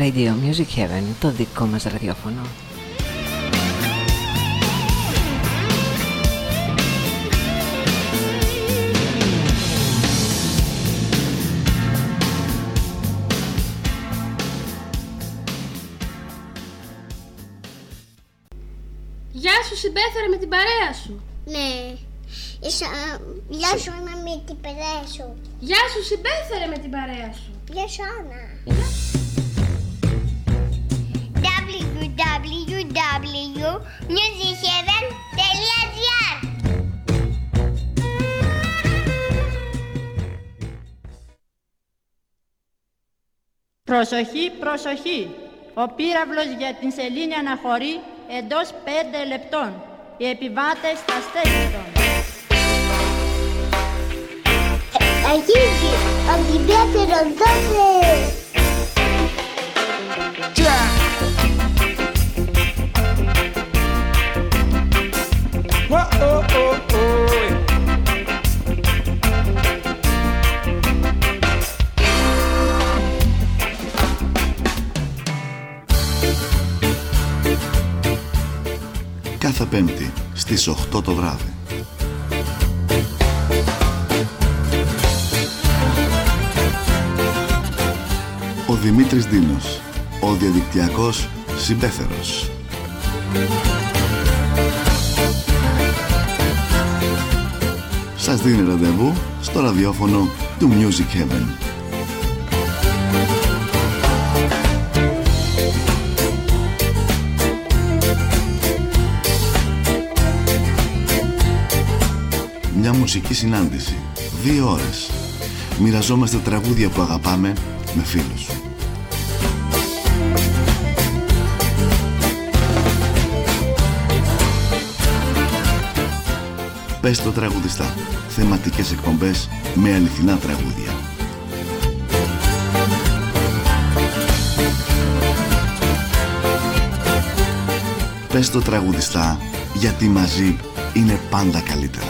Radio Music Heaven, το δικό μας ραδιόφωνο. Γεια σου συμπέθερε με την παρέα σου. Ναι. Ίσα, γεια σου Άννα με την παρέα σου. Γεια σου συμπέθερε με την παρέα σου. Γεια σου Άννα. www.musicheaven.gr Προσοχή, προσοχή. Ο πύραυλος για την σελήνη αναχωρεί εντός 5 λεπτών. Οι επιβάτες στα στέστον. Αρχίζει ο Τιμπέτερος δώσε. Κάθε Πέμπτη στις 8 το βράδυ. Ο Δημήτρης Δίνος, ο διαδικτυακός συμπέθερος. Σας δίνει ραντεβού στο ραδιόφωνο του Music Heaven. Μια μουσική συνάντηση. Δύο ώρες. Μοιραζόμαστε τραγούδια που αγαπάμε με φίλους. Πες το τραγουδιστά. Θεματικές εκπομπές με αληθινά τραγούδια. Πες το τραγουδιστά γιατί μαζί είναι πάντα καλύτερα.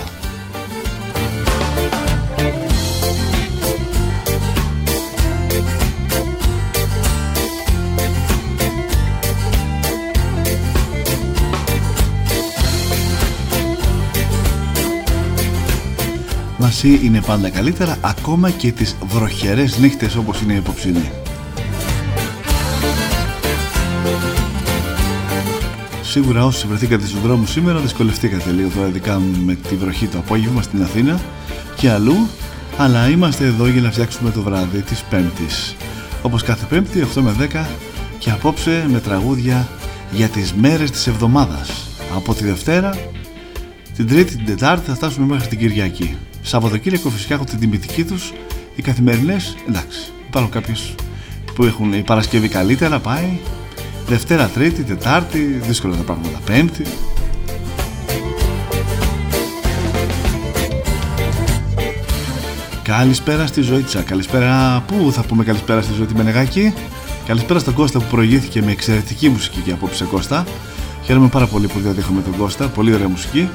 Μαζί είναι πάντα καλύτερα ακόμα και τις βροχερές νύχτες όπως είναι η υποψινή. Σίγουρα όσοι βρεθήκατε στους δρόμους σήμερα δυσκολευτήκατε λίγο τώρα ειδικά με τη βροχή το απόγευμα στην Αθήνα και αλλού αλλά είμαστε εδώ για να φτιάξουμε το βράδυ της Πέμπτης. Όπως κάθε Πέμπτη 8 με 10 και απόψε με τραγούδια για τις μέρες της εβδομάδας. Από τη Δευτέρα την Τρίτη, την Τετάρτη θα φτάσουμε μέχρι την Κυριακή Σαββατοκύριακο φυσικά έχουν την τιμητική τους οι καθημερινές εντάξει υπάρχουν κάποιες που έχουν η Παρασκευή καλύτερα πάει Δευτέρα, Τρίτη, Τετάρτη, δύσκολα τα πράγματα. Πέμπτη. Καλησπέρα στη Ζωήτσα. Καλησπέρα. Πού θα πούμε καλησπέρα στη ζωή τη Μενεγάκη; Καλησπέρα στον Κώστα που προηγήθηκε με εξαιρετική μουσική και απόψε Κώστα. Χαίρομαι πάρα πολύ που διαδέχομαι τον Κώστα. Πολύ ωραία μουσική.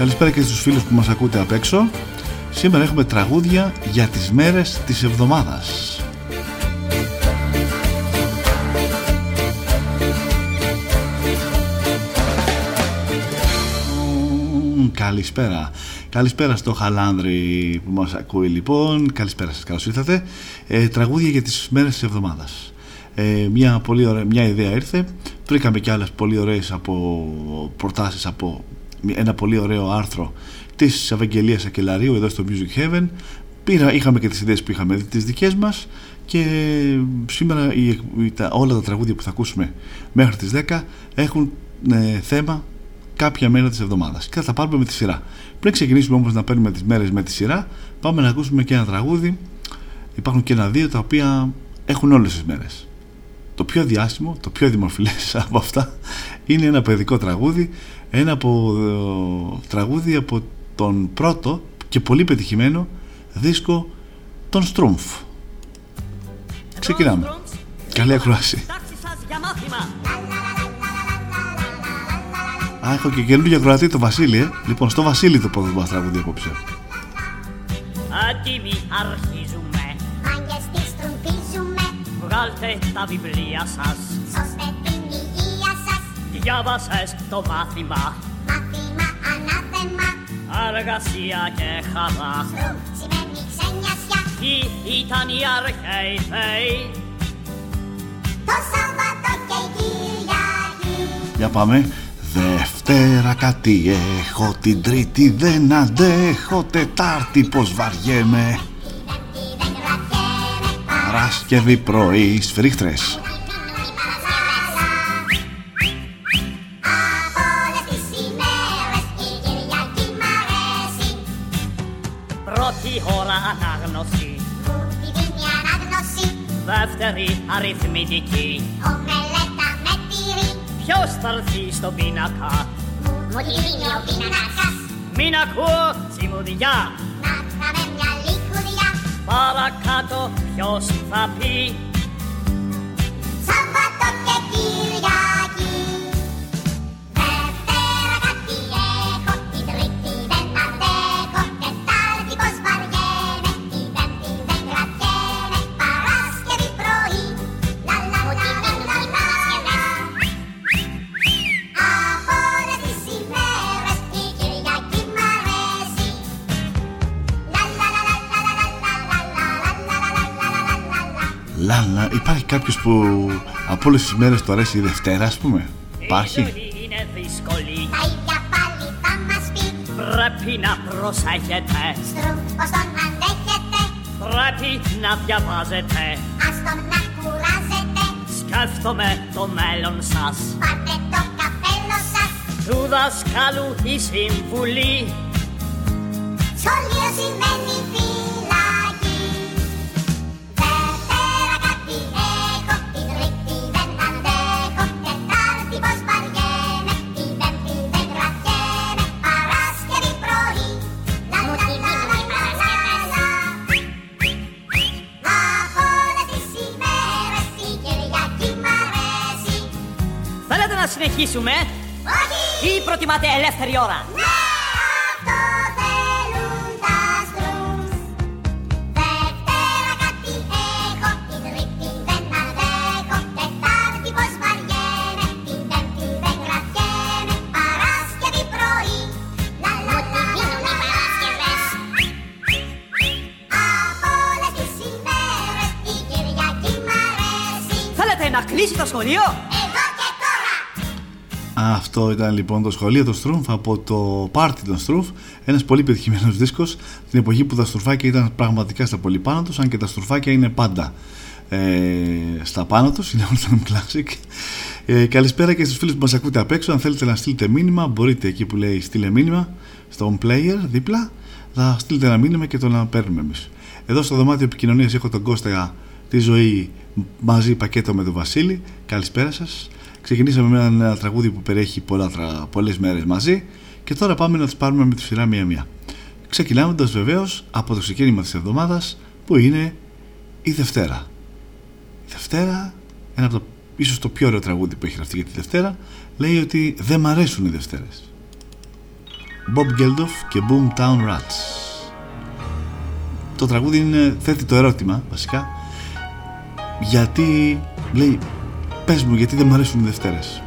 Καλησπέρα και στους φίλους που μας ακούτε απ' έξω. Σήμερα έχουμε τραγούδια για τις μέρες της εβδομάδας. Μμμ, Καλησπέρα. Καλησπέρα στο Χαλάνδρη που μας ακούει λοιπόν. Καλησπέρα σας, καλώς ήρθατε. Ε, τραγούδια για τις μέρες της εβδομάδας. Ε, μια, πολύ ωραία, μια ιδέα ήρθε. Βρήκαμε και άλλες πολύ ωραίες από προτάσεις από ένα πολύ ωραίο άρθρο της Ευαγγελίας Ακελαρίου εδώ στο Music Heaven. Πήρα, είχαμε και τις ιδέες που είχαμε τις δικές μας και σήμερα η, η, τα, όλα τα τραγούδια που θα ακούσουμε μέχρι τις 10 έχουν ε, θέμα κάποια μέρα της εβδομάδας. Και θα τα πάρουμε με τη σειρά. Πριν ξεκινήσουμε όμως να παίρνουμε τις μέρες με τη σειρά πάμε να ακούσουμε και ένα τραγούδι. Υπάρχουν και ένα-δύο τα οποία έχουν όλες τις μέρες το πιο διάσημο, το πιο δημοφιλές από αυτά είναι ένα παιδικό τραγούδι ένα από, ε, τραγούδι από τον πρώτο και πολύ πετυχημένο δίσκο των Στρούμφ. Ξεκινάμε. Καλή ακρόαση. Α, έχω και καινούργιο ακροατή το Βασίλη, ε. Λοιπόν, στο Βασίλη το πρώτο μας τραγούδι απόψε. Άτιμη αρχής Βγάλτε τα βιβλία σας. Σώστε την υγεία σας. Διάβασες το μάθημα. Μάθημα ανάθεμα. Αργασία και χαρά Στρούμ σημαίνει ξενιασιά. Ποιοι ήταν οι αρχαίοι θεοί; Το Σάββατο και η Κυριακή. Για πάμε. Δευτέρα κάτι έχω, την Τρίτη δεν αντέχω, Τετάρτη πως βαριέμαι. Κυριακή μ' αρέσει Πρώτη ώρα ανάγνωση. Μου τη δίνει ανάγνωση. Δεύτερη αριθμητική. Ομελέτα με τυρί. Ποιος θα έρθει στον πίνακα; Μου τη δίνει ο πίνακας. Μην ακούω τσιμουδιά Να είχαμε μια Para io si fa pì. Υπάρχει κάποιος που από όλες τις μέρες του αρέσει η Δευτέρα ας πούμε; Η Υπάρχει; ζωή είναι δύσκολη. Τα ίδια πάλι θα μας πει. Πρέπει να προσέχετε. Στρούμ πως τον αντέχετε. Πρέπει να διαβάζετε. Ας τον να κουράζετε. Σκέφτομαι το μέλλον σας. Πάρτε το καπέλο σας. Του δασκάλου η συμβουλή. Σχολείο σημαίνει Θέλετε να συνεχίσουμε Όχι! ή προτιμάτε ελεύθερη ώρα Ναι, αυτό θέλουν τα στρούμς. Δευτέρα κάτι έχω, την Τρίτη δεν αντέχω, Τετάρτη πως βαριέμαι, την Πέμπτη δεν κρατιέμαι, Παρασκευή πρωί, λα λα λα λα λα Παρασκευές. Από όλες τις ημέρες η Κυριακή μ' αρέσει, Θέλετε να κλείσει το σχολείο; εδώ και τώρα. Αυτό ήταν λοιπόν το σχολείο του Στρούμφ από το πάρτι των Στρούμφ. Ένας πολύ πετυχημένος δίσκος την εποχή που τα στουρφάκια ήταν πραγματικά στα πολύ πάνω τους, αν και τα στουρφάκια είναι πάντα ε, στα πάνω τους. Είναι All Time Classic. Ε, καλησπέρα και στους φίλους που μας ακούτε απ' έξω. Αν θέλετε να στείλετε μήνυμα, μπορείτε εκεί που λέει στείλε μήνυμα στον player δίπλα. Θα στείλετε ένα μήνυμα και το να παίρνουμε εμείς. Εδώ στο δωμάτιο επικοινωνίας έχω τον Κώστα τη ζωή μαζί πακέτο με τον Βασίλη. Καλησπέρα σας. Ξεκινήσαμε με ένα τραγούδι που περιέχει πολλά, τρα... πολλές μέρες μαζί και τώρα πάμε να τις πάρουμε με τη σειρά μία-μία. Ξεκινάμε βεβαίως από το ξεκίνημα της εβδομάδας που είναι η Δευτέρα. Η Δευτέρα, ένα από το, ίσως το πιο ωραίο τραγούδι που έχει γραφτεί για τη Δευτέρα, λέει ότι δεν μ' αρέσουν οι Δευτέρες. Bob Geldof και Boomtown Rats. Το τραγούδι είναι, θέτει το ερώτημα βασικά γιατί λέει πες μου γιατί δεν μου αρέσουν οι Δευτέρες.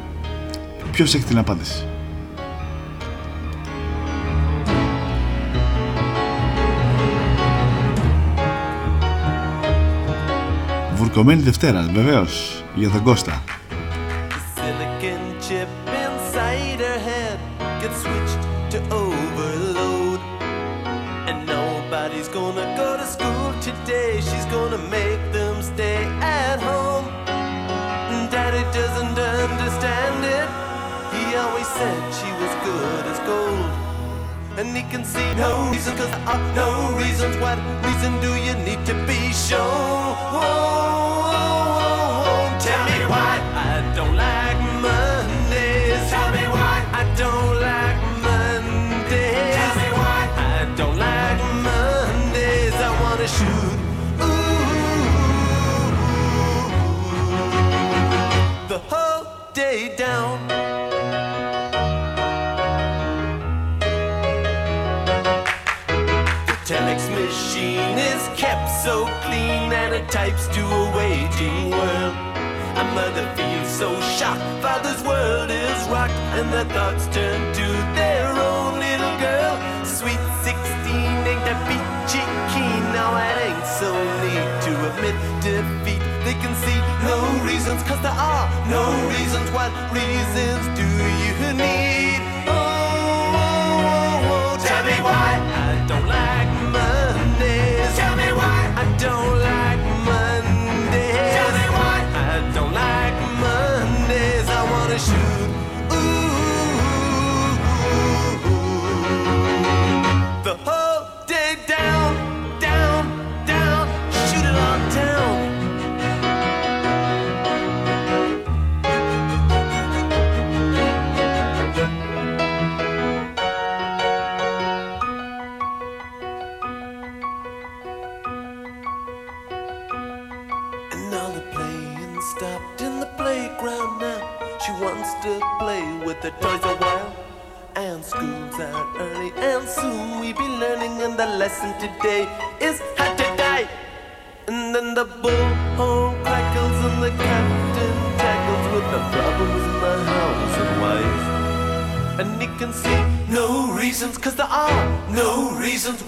Ποιος έχει την απάντηση; Βουρκωμένη Δευτέρα βεβαίως για τον Κώστα no reason, cause there are no reasons. What reason do you need to be shown? Types to a way changing world. A mother feels so shocked, father's world is rocked, and their thoughts turn to their own little girl. Sweet 16 ain't that peachy keen, now it ain't so neat to admit defeat. They can see no reasons, cause there are no reasons. What reasons do you need? Oh, oh, oh, oh, tell me why I don't like Mondays. Tell me why I don't like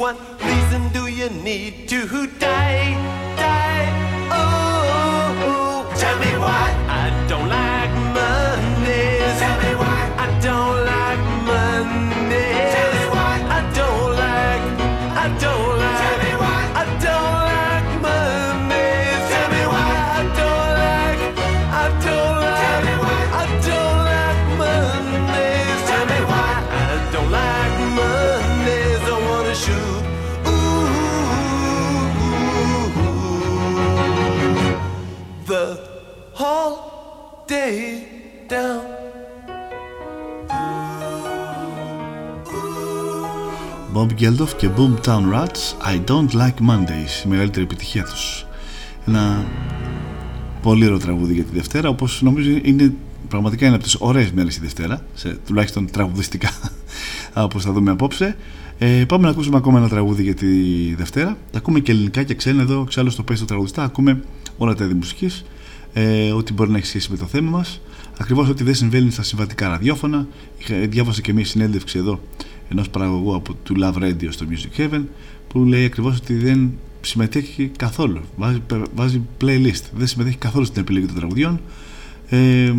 What reason do you need to Bob Geldof και Boomtown Rats I Don't Like Mondays η μεγαλύτερη επιτυχία τους. Ένα πολύ ωραίο τραγούδι για τη Δευτέρα όπως νομίζω είναι πραγματικά είναι από τις ωραίες μέρες η Δευτέρα σε, τουλάχιστον τραγουδιστικά όπως θα δούμε απόψε. Ε, πάμε να ακούσουμε ακόμα ένα τραγούδι για τη Δευτέρα. Τα ακούμε και ελληνικά και ξένα εδώ ξάλλου στο πέσει του τραγουδιστά ακούμε όλα τα είδη μουσικής. Ε, ό,τι μπορεί να έχει σχέση με το θέμα μας. Ακριβώς ό,τι δεν συμβαίνει στα συμβατικά ραδιόφωνα. Είχα, διάβασα και μια συνέντευξη εδώ ενός παραγωγού από του Love Radio στο Music Heaven που λέει ακριβώς ότι δεν συμμετέχει καθόλου. Βάζει, βάζει playlist. Δεν συμμετέχει καθόλου στην επιλογή των τραγουδιών. Ε,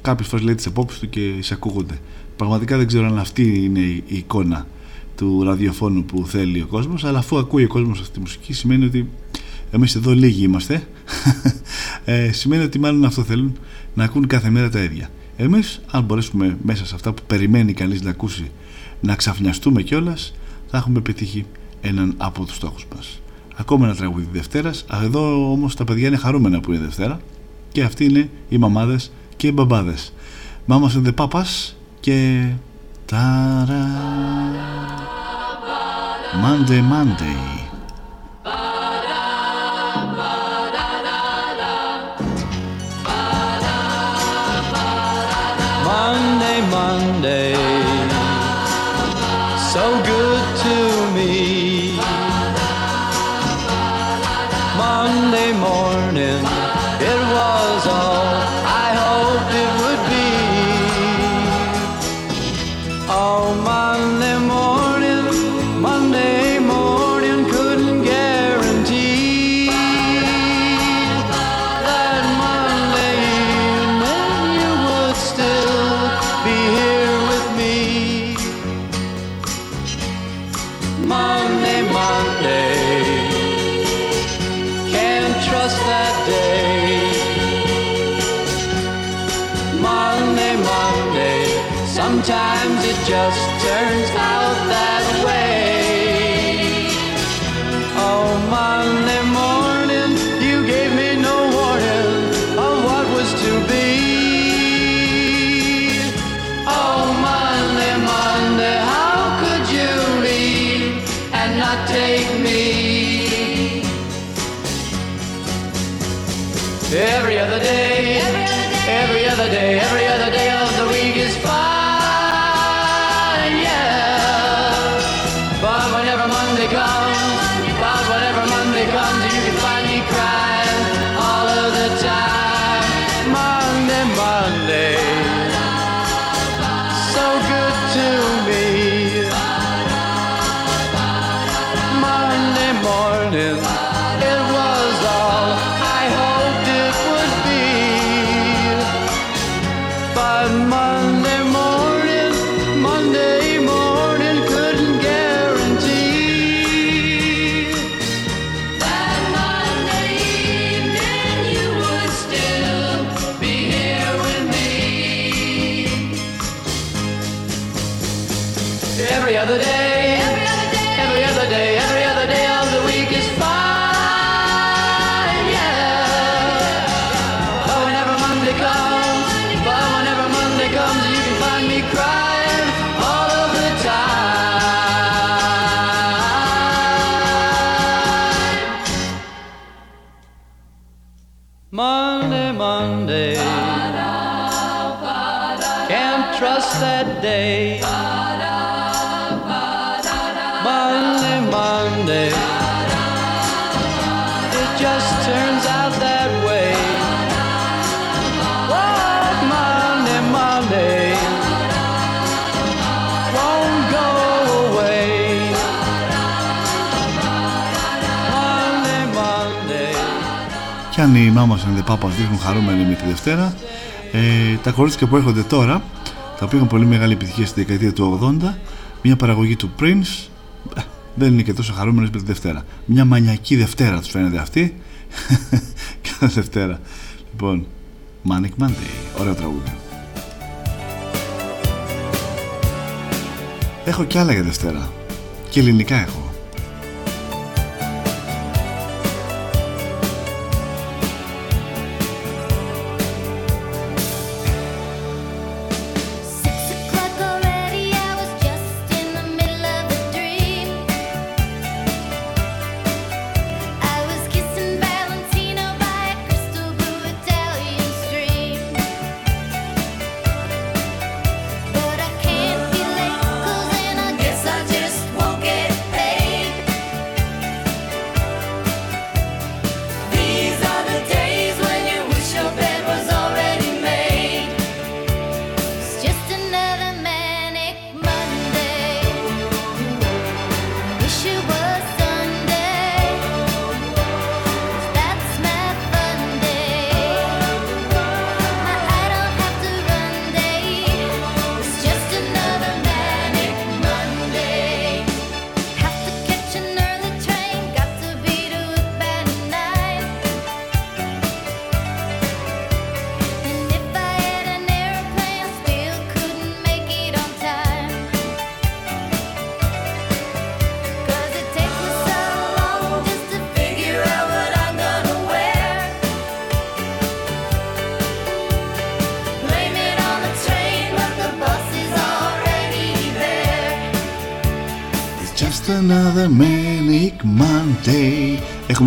κάποιες φορές λέει τις απόψεις του και εισακούγονται πραγματικά δεν ξέρω αν αυτή είναι η εικόνα του ραδιοφώνου που θέλει ο κόσμος αλλά αφού ακούει ο κόσμος αυτή τη μουσική σημαίνει ότι εμείς εδώ λίγοι είμαστε. Ε, σημαίνει ότι μάλλον αυτό θέλουν να ακούν κάθε μέρα τα ίδια. Εμείς αν μπορέσουμε μέσα σε αυτά που περιμένει κανείς να ακούσει να ξαφνιαστούμε κιόλας, θα έχουμε πετύχει έναν από τους στόχους μας. Ακόμα ένα τραγούδι Δευτέρας εδώ όμως τα παιδιά είναι χαρούμενα που είναι Δευτέρα και αυτοί είναι οι μαμάδες και οι μπαμπάδες. Μάμας and the Papas και ταρα Monday Monday Monday, sometimes it just turns out that way. Και αν οι Mamas and the Papas δείχνουν χαρούμενοι με τη Δευτέρα, ε, τα κορίτσια που έρχονται τώρα, τα οποία είχαν πολύ μεγάλη επιτυχία στη δεκαετία του 80, μια παραγωγή του Prince, ε, δεν είναι και τόσο χαρούμενες με τη Δευτέρα. Μια μανιακή Δευτέρα τους φαίνεται αυτή, κάθε Δευτέρα. Λοιπόν, Manic Monday, ωραίο τραγούδι. Έχω κι άλλα για Δευτέρα. Και ελληνικά έχω.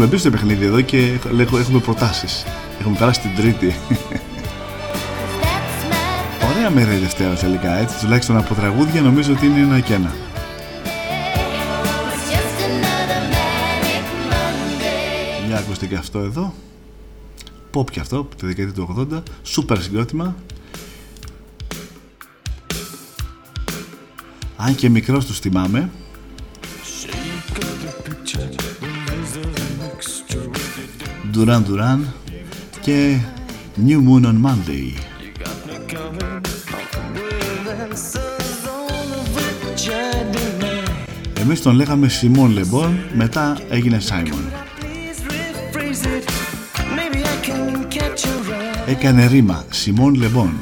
Έχουμε μπει στο παιχνίδι εδώ και έχω- έχουμε προτάσεις. Έχουμε περάσει την Τρίτη. That's my Ωραία μέρα η Δευτέρα τελικά, έτσι τουλάχιστον από τραγούδια νομίζω ότι είναι ένα και ένα. It's just another manic Monday. Για ακούστε και αυτό εδώ. Pop και αυτό, από τη δεκαετία του 80. Σούπερ συγκρότημα. Αν και μικρός τους θυμάμαι. Duran Duran και New Moon on Monday. Εμείς τον λέγαμε Σιμών Λεμπόν, μετά έγινε Σάιμον. Έκανε ρήμα, Σιμών Λεμπόν.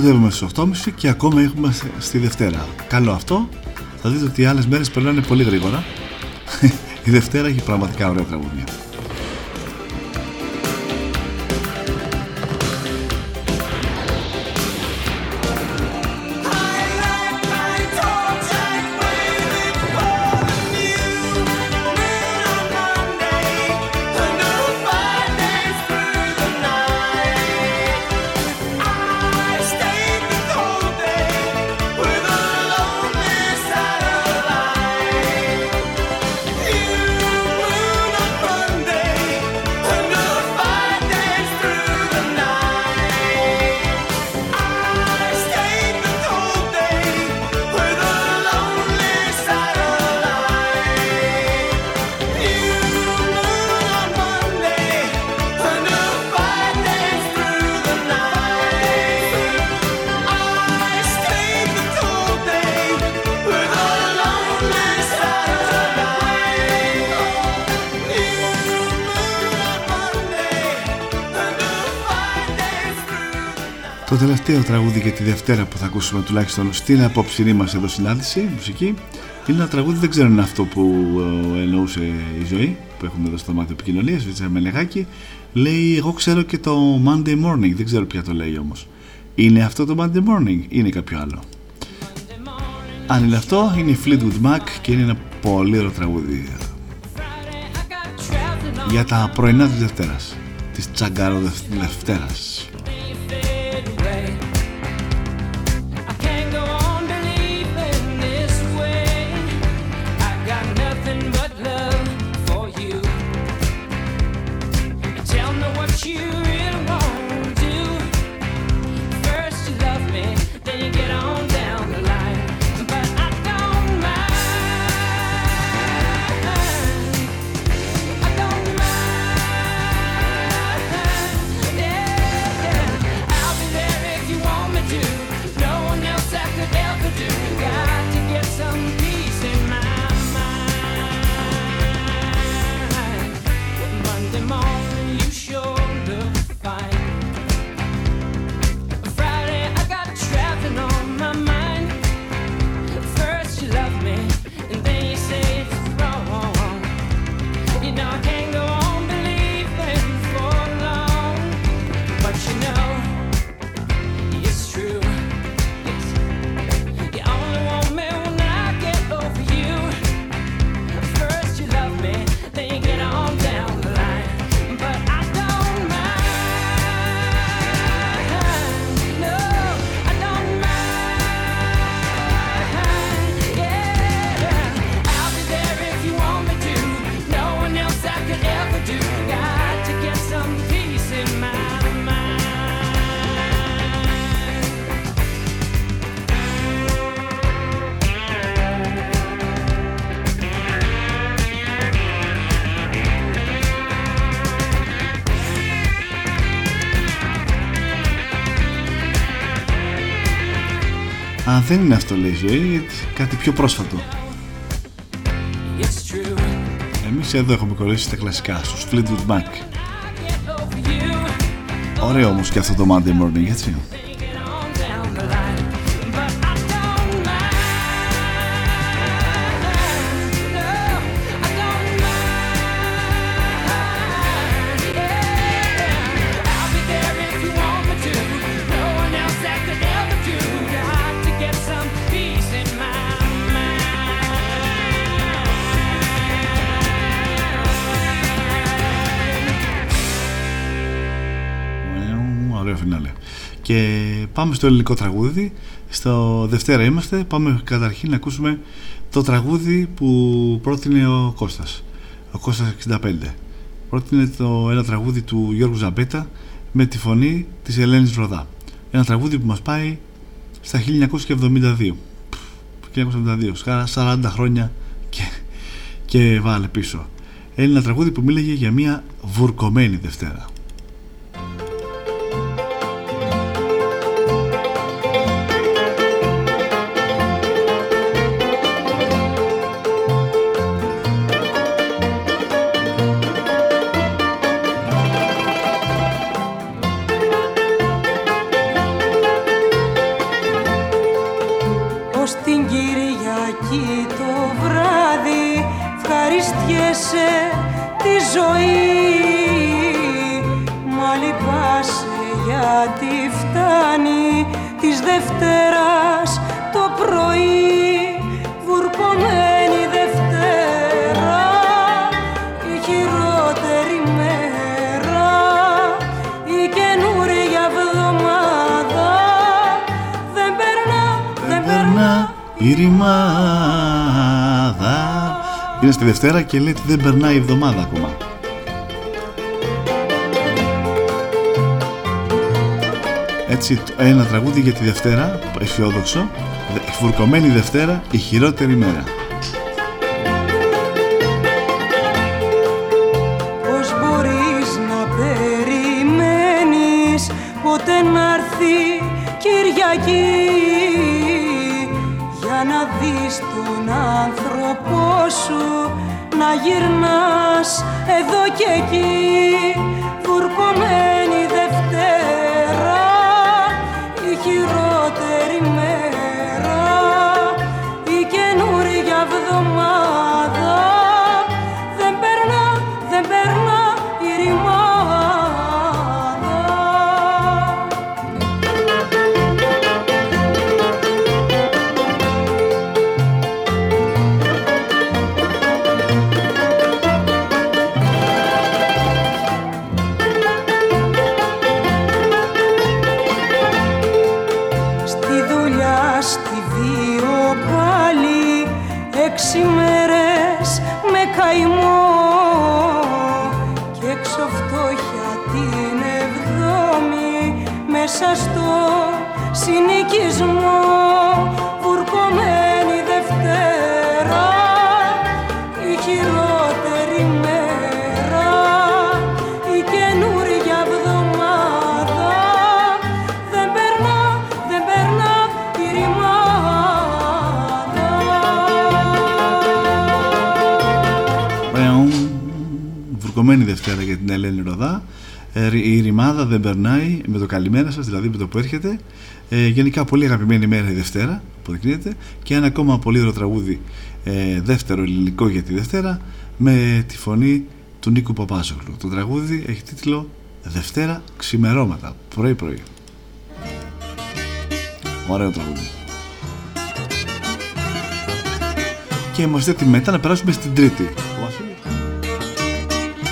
Κοντεύουμε στις 8.30 και ακόμα έχουμε στη Δευτέρα. Καλό αυτό. Θα δείτε ότι οι άλλες μέρες περνάνε πολύ γρήγορα. Η Δευτέρα έχει πραγματικά ωραία τραγούδια. Τελευταίο τραγούδι για τη Δευτέρα που θα ακούσουμε τουλάχιστον στην απόψηνή μας εδώ συνάντηση, μουσική, είναι ένα τραγούδι, δεν ξέρω αν είναι αυτό που ε, εννοούσε η ζωή, που έχουμε εδώ στο μάτι επικοινωνίας, Βίτσα Μελεγάκη. Λέει, εγώ ξέρω και το Monday Morning, δεν ξέρω ποια το λέει όμως. Είναι αυτό το Monday Morning, ή είναι κάποιο άλλο; Αν είναι αυτό, είναι η Fleetwood Mac και είναι ένα πολύ ωραίο τραγούδι για τα πρωινά της Δευτέρας, της Τσαγκάρο Δευτέρας. Δεν είναι αυτό λέει η ζωή, κάτι πιο πρόσφατο. It's true. Εμείς εδώ έχουμε κορίσει τα κλασικά στους Fleetwood Mac. Get over you. Ωραίο όμως και αυτό το Monday Morning, έτσι. Και πάμε στο ελληνικό τραγούδι. Στο Δευτέρα είμαστε. Πάμε καταρχήν να ακούσουμε το τραγούδι που πρότεινε ο Κώστας. Ο Κώστας 65. Πρότεινε το, ένα τραγούδι του Γιώργου Ζαμπέτα με τη φωνή της Ελένης Βροδά. Ένα τραγούδι που μας πάει στα 1972. 1972, σκάρα 40 χρόνια και, και βάλε πίσω. Ένα τραγούδι που μίλαγε για μια βουρκωμένη Δευτέρα. Ρημάδα. Είναι στη Δευτέρα και λέει ότι δεν περνάει η εβδομάδα ακόμα. Έτσι, ένα τραγούδι για τη Δευτέρα, αισιόδοξο. Δε- Φουρκωμένη Δευτέρα, η χειρότερη μέρα. Δεν περνάει με το καλημέρα σας, δηλαδή με το που έρχεται. Ε, γενικά πολύ αγαπημένη μέρα η Δευτέρα, αποδεικνύεται. Και ένα ακόμα πολύ ωραίο τραγούδι, ε, δεύτερο ελληνικό για τη Δευτέρα, με τη φωνή του Νίκου Παπάζογλου. Το τραγούδι έχει τίτλο Δευτέρα ξημερώματα, πρωί πρωί. Ωραίο τραγούδι. Και είμαστε έτοιμοι μετά να περάσουμε στην Τρίτη.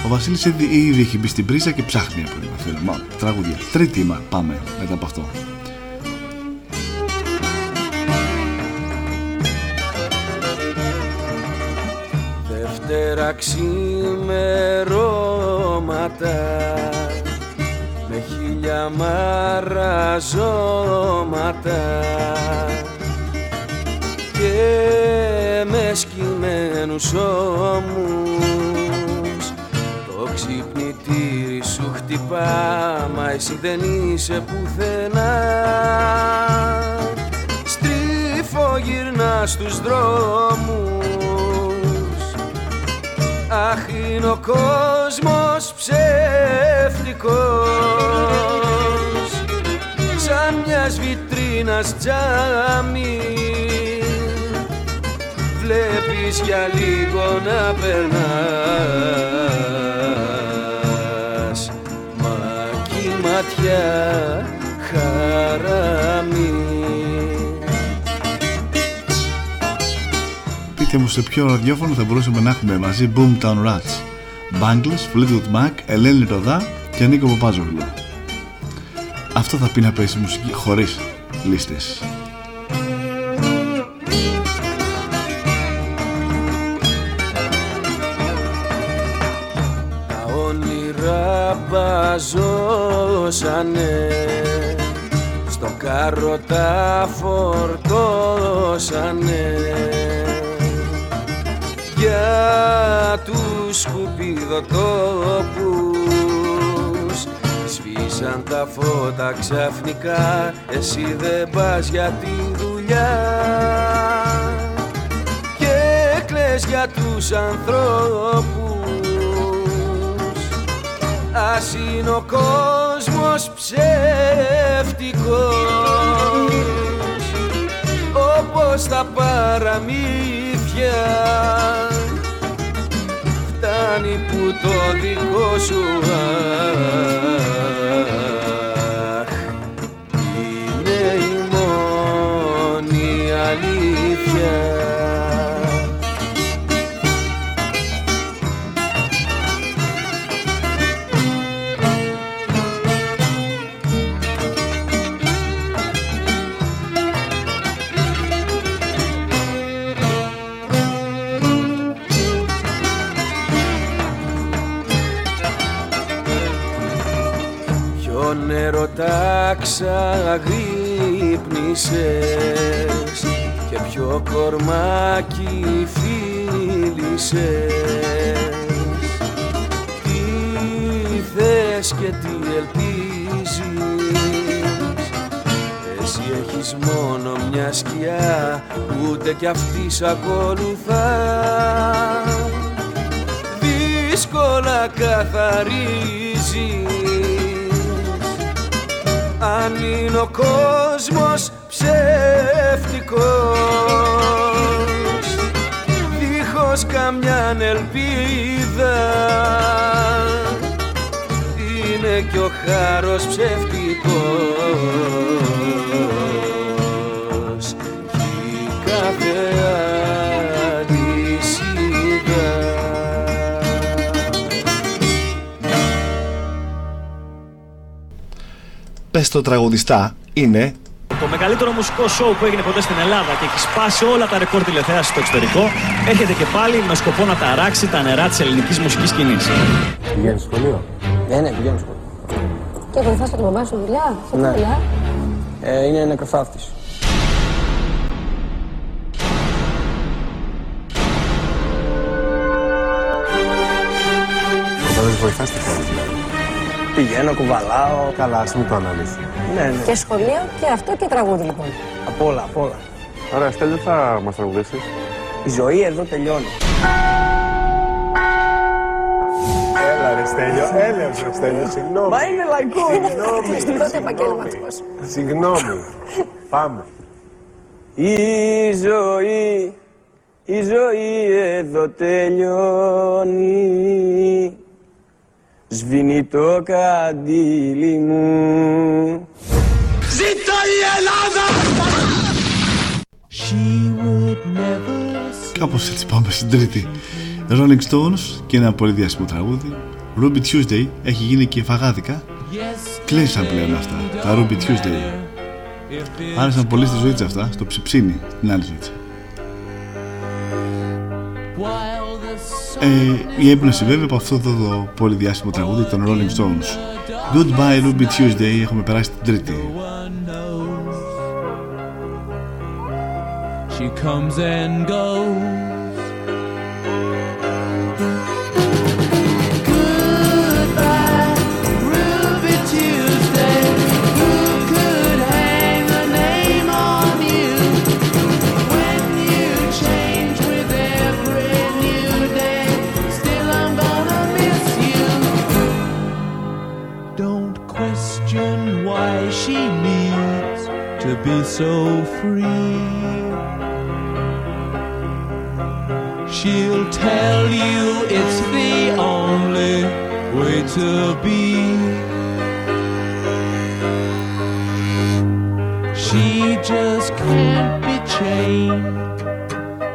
Ο Βασίλης, ο Βασίλης ήδη, ήδη έχει μπει στην πρίζα και ψάχνει από την αφήρα. Μα, τραγούδια. Τρίτη μα, πάμε μετά από αυτό. Δευτέρα ξημερώματα με χίλια μαραζώματα και με σκυμμένους ώμους χτυπά μα εσύ δεν είσαι πουθενά. Στρίφω γυρνά στους δρόμους. Αχ είναι ο κόσμος ψεύτικος. Σαν μιας βιτρίνας τζάμι. Βλέπεις για λίγο να περνάς. Μα κι η ματιά χαραμί Πείτε μου σε ποιο ραδιόφωνο θα μπορούσαμε να έχουμε μαζί Boomtown Rats, Bangles, Fleetwood Mac, Ελένη Ροδά και Νίκο Παπάζογλου. Αυτό θα πει να παίζει μουσική χωρίς λίστες. Μπαζώσανε Στο κάρο τα φορτώσανε. Για τους σκουπιδοτόπους Σβήσαν τα φώτα ξαφνικά. Εσύ δεν πας για τη δουλειά. Και κλαις για τους ανθρώπους Ας είναι ο κόσμος ψεύτικος Όπως τα παραμύθια. Φτάνει που το δικό σου αχ Ποιον έρωτα ξαγρύπνησες και ποιο κορμάκι φίλησες. Τι θες και τι ελπίζεις; Εσύ έχεις μόνο μια σκιά ούτε κι αυτή σ' ακολουθά. Δύσκολα καθαρίζεις αν είναι ο κόσμος ψεύτικος δίχως καμιά ελπίδα. Είναι κι ο χάρος ψεύτικος Πες το τραγουδιστά είναι Το μεγαλύτερο μουσικό σοου που έγινε ποτέ στην Ελλάδα και έχει σπάσει όλα τα ρεκόρ τηλεθέασης στο εξωτερικό, έρχεται και πάλι με σκοπό να ταράξει τα νερά της ελληνικής μουσικής σκηνής. Πηγαίνεις σχολείο; Ναι, ναι, πηγαίνω σχολείο. Και βοηθάς τον μπαμπά σου δουλειά, σε τι Ναι. δουλειά. Ε, είναι νεκροθάφτης. Όταν δεν βοηθάς τι κάνεις δηλαδή; Πηγαίνω, κουβαλάω. Καλά, ας μην το αναλύσει. Ναι, ναι. Και σχολείο και αυτό και τραγούδι λοιπόν. Απ' όλα, απ' όλα. Ωραία, Στέλιο, θα μας τραγουδήσεις. Η ζωή εδώ τελειώνει. Έλα ρε Στέλιο, έλα ρε Στέλιο, συγγνώμη. Μα είναι λαϊκό. Συγγνώμη, Στην πρώτη επαγγελματικός. Συγγνώμη. Πάμε. Η ζωή, η ζωή εδώ τελειώνει. Σβήνει το καντήλι μου. Ζήτω η Ελλάδα! Κάπως έτσι πάμε στην τρίτη. Rolling Stones και ένα πολύ διάσημο τραγούδι. Ruby Tuesday έχει γίνει και φαγάδικα. Κλείσαν πλέον αυτά. Τα Ruby Tuesday. Άρεσαν πολύ στη ζωή της αυτά, στο ψιψίνι, στην άλλη ζωή Ε, η έμπνευση βέβαια από αυτό το, το πολύ διάσημο τραγούδι των Rolling Stones. Goodbye Ruby Tuesday, έχουμε περάσει την τρίτη. She comes and goes. So free. She'll tell you it's the only way to be. She just can't be chained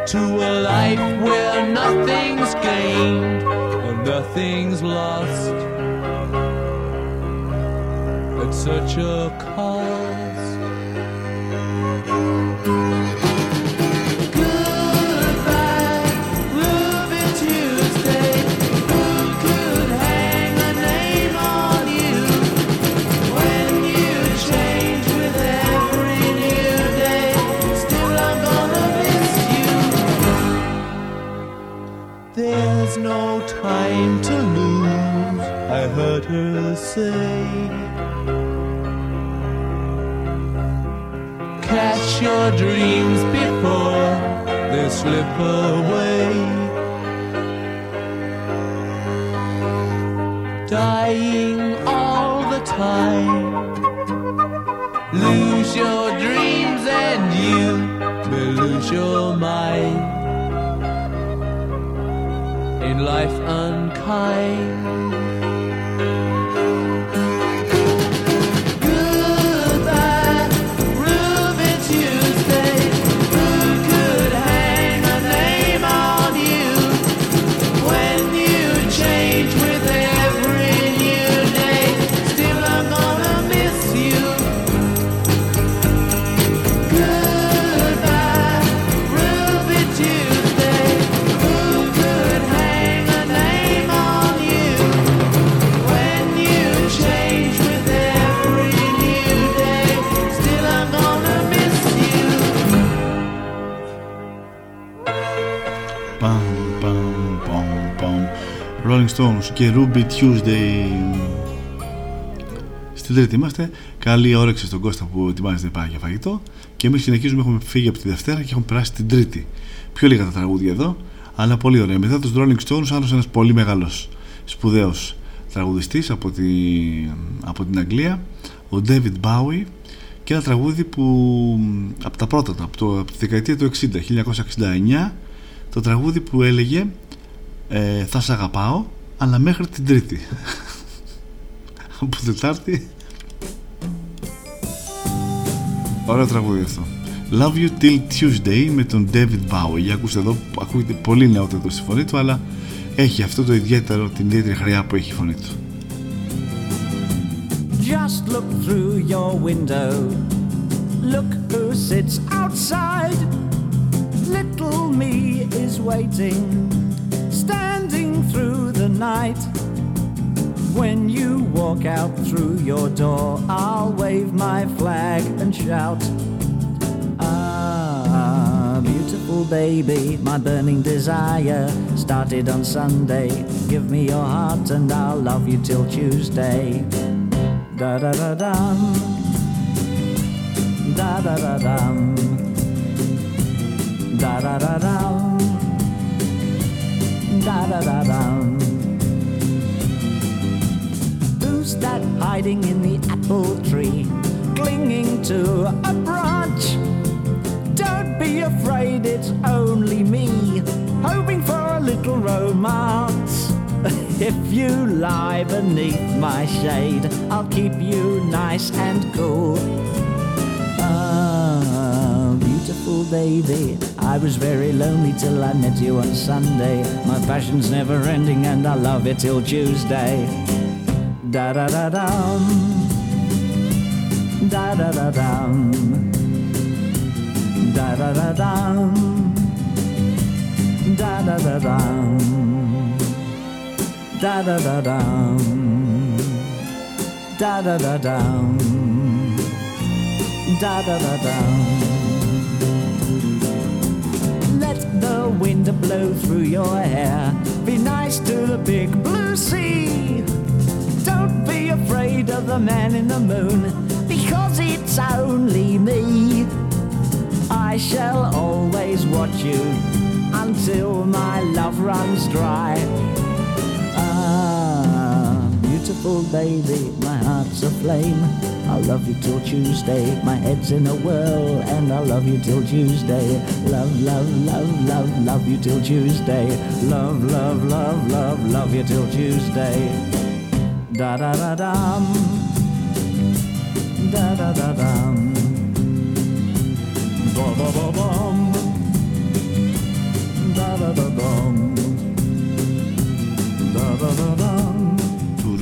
to a life where nothing's gained or nothing's lost at such a cost. say. Catch your dreams before they slip away. Dying all the time. Lose your dreams and you may lose your mind. In life unkind. Rolling Stones και Ruby Tuesday. Στην τρίτη είμαστε. Καλή όρεξη στον Κώστα που ετοιμάζεται πάει για φαγητό. Και εμείς συνεχίζουμε. Έχουμε φύγει από τη Δευτέρα και έχουμε περάσει την Τρίτη. Πιο λίγα τα τραγούδια εδώ, αλλά πολύ ωραία. Μετά τους Rolling Stones, άλλος ένας πολύ μεγάλος σπουδαίος τραγουδιστής από, τη, από την Αγγλία, ο David Bowie. Και ένα τραγούδι που από τα πρώτα, από, το, από τη δεκαετία του 60, 1969, το τραγούδι που έλεγε ε, θα σε αγαπάω αλλά μέχρι την Τρίτη. Από Τετάρτη. Ωραίο τραγούδι αυτό. Love You Till Tuesday με τον David Bowie. Για ακούστε εδώ ακούγεται πολύ νεότερο στη φωνή του αλλά έχει αυτό το ιδιαίτερο την ιδιαίτερη χρειά που έχει η φωνή του. Just look through your window. Look who sits outside. Little me is waiting, standing through the night. When you walk out through your door, I'll wave my flag and shout. Ah, beautiful baby, my burning desire started on Sunday. Give me your heart and I'll love you till Tuesday. Da da da dum. Da da da dum. Da da da dum. Da da da dum. Who's that hiding in the apple tree, clinging to a branch? Don't be afraid, it's only me, hoping for a little romance. If you lie beneath my shade, I'll keep you nice and cool. Beautiful baby, I was very lonely till I met you on Sunday. My passion's never ending and I love it till Tuesday. Da da da dum. Da da da dum. Da da da dum. Da da da dum. Da da da dum. Da da da dum. Da da da dum. The wind blow through your hair. Be nice to the big blue sea. Don't be afraid of the man in the moon, because it's only me. I shall always watch you until my love runs dry. Ah, beautiful baby, my heart's aflame. I'll love you till Tuesday. My head's in a whirl, and I'll love you till Tuesday. Love, love, love, love, love you till Tuesday. Love, love, love, love, love you till Tuesday. Da da da dum. Da da da dum. Ba ba ba bum. Da da da dum. Da da da dum.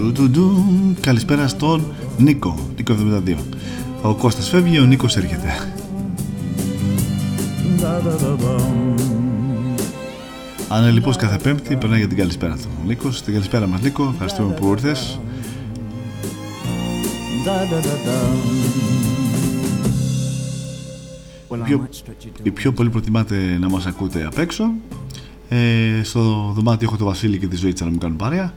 Τουρου-του-του. Καλησπέρα στον Νίκο, Νίκο 72. Ο Κώστας φεύγει, ο Νίκος έρχεται. Da da da dum. Ανελειπώς κάθε πέμπτη περνάει για την καλησπέρα του. Ο Νίκος, την καλησπέρα μας Νίκο, ευχαριστούμε που ήρθες. Da da da dum. Η πιο, η πιο πολύ προτιμάτε να μας ακούτε απ' έξω. Ε, στο δωμάτιο έχω το Βασίλη και τη Ζωήτσα να μου κάνουν παρέα.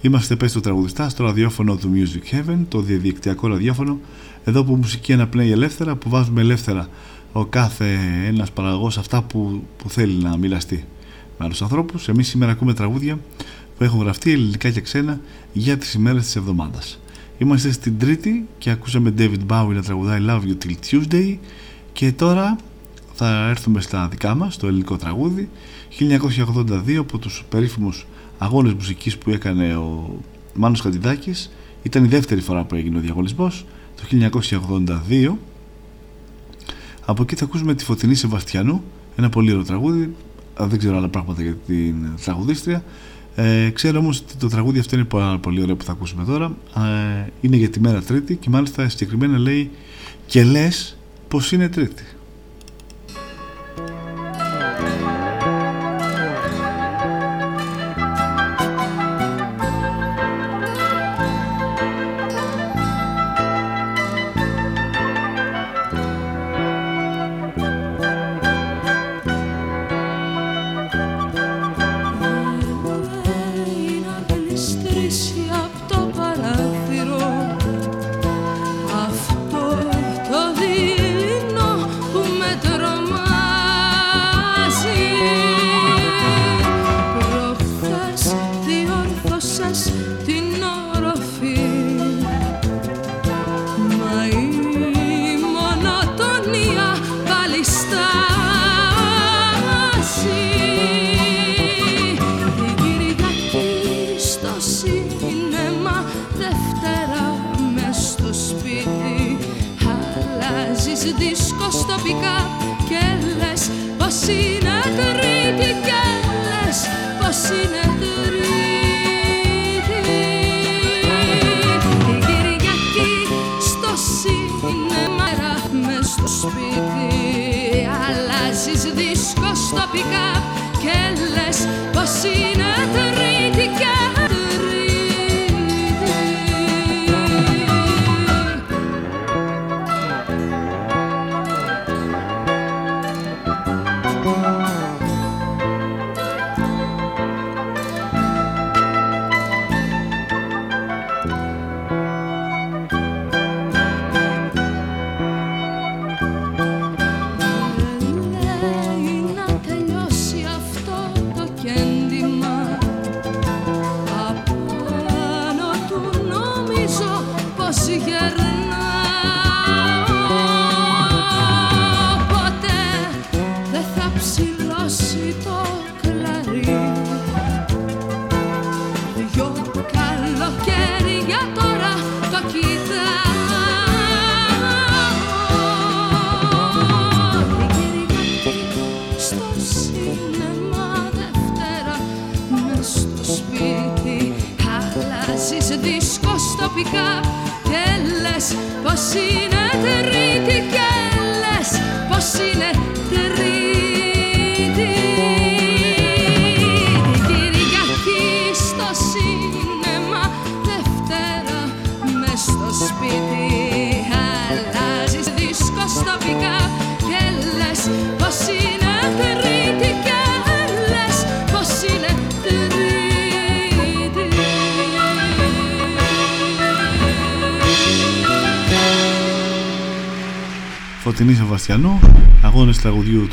Είμαστε πες του τραγουδιστά στο ραδιόφωνο του Music Heaven, το διαδικτυακό ραδιόφωνο. Εδώ που η μουσική αναπνέει ελεύθερα, που βάζουμε ελεύθερα ο κάθε ένας παραγωγός αυτά που, που θέλει να μοιραστεί με άλλους ανθρώπους. Εμείς σήμερα ακούμε τραγούδια που έχουν γραφτεί ελληνικά και ξένα για τις ημέρες της εβδομάδας. Είμαστε στην Τρίτη και ακούσαμε David Bowie να τραγουδάει Love You Till Tuesday και τώρα θα έρθουμε στα δικά μας, το ελληνικό τραγούδι. 1982 από τους περίφημους αγώνες μουσικής που έκανε ο Μάνος Χατζηδάκης. Ήταν η δεύτερη φορά που έγινε ο διαγωνισμός, το 1982. Από εκεί θα ακούσουμε τη Φωτεινή Σεβαστιανού, ένα πολύ ωραίο τραγούδι. Α, Δεν ξέρω άλλα πράγματα για την τραγουδίστρια. Ε, ξέρω όμως ότι το τραγούδι αυτό είναι πάρα πολύ ωραίο που θα ακούσουμε τώρα. Ε, είναι για τη μέρα Τρίτη και μάλιστα συγκεκριμένα λέει και λες πως είναι Τρίτη.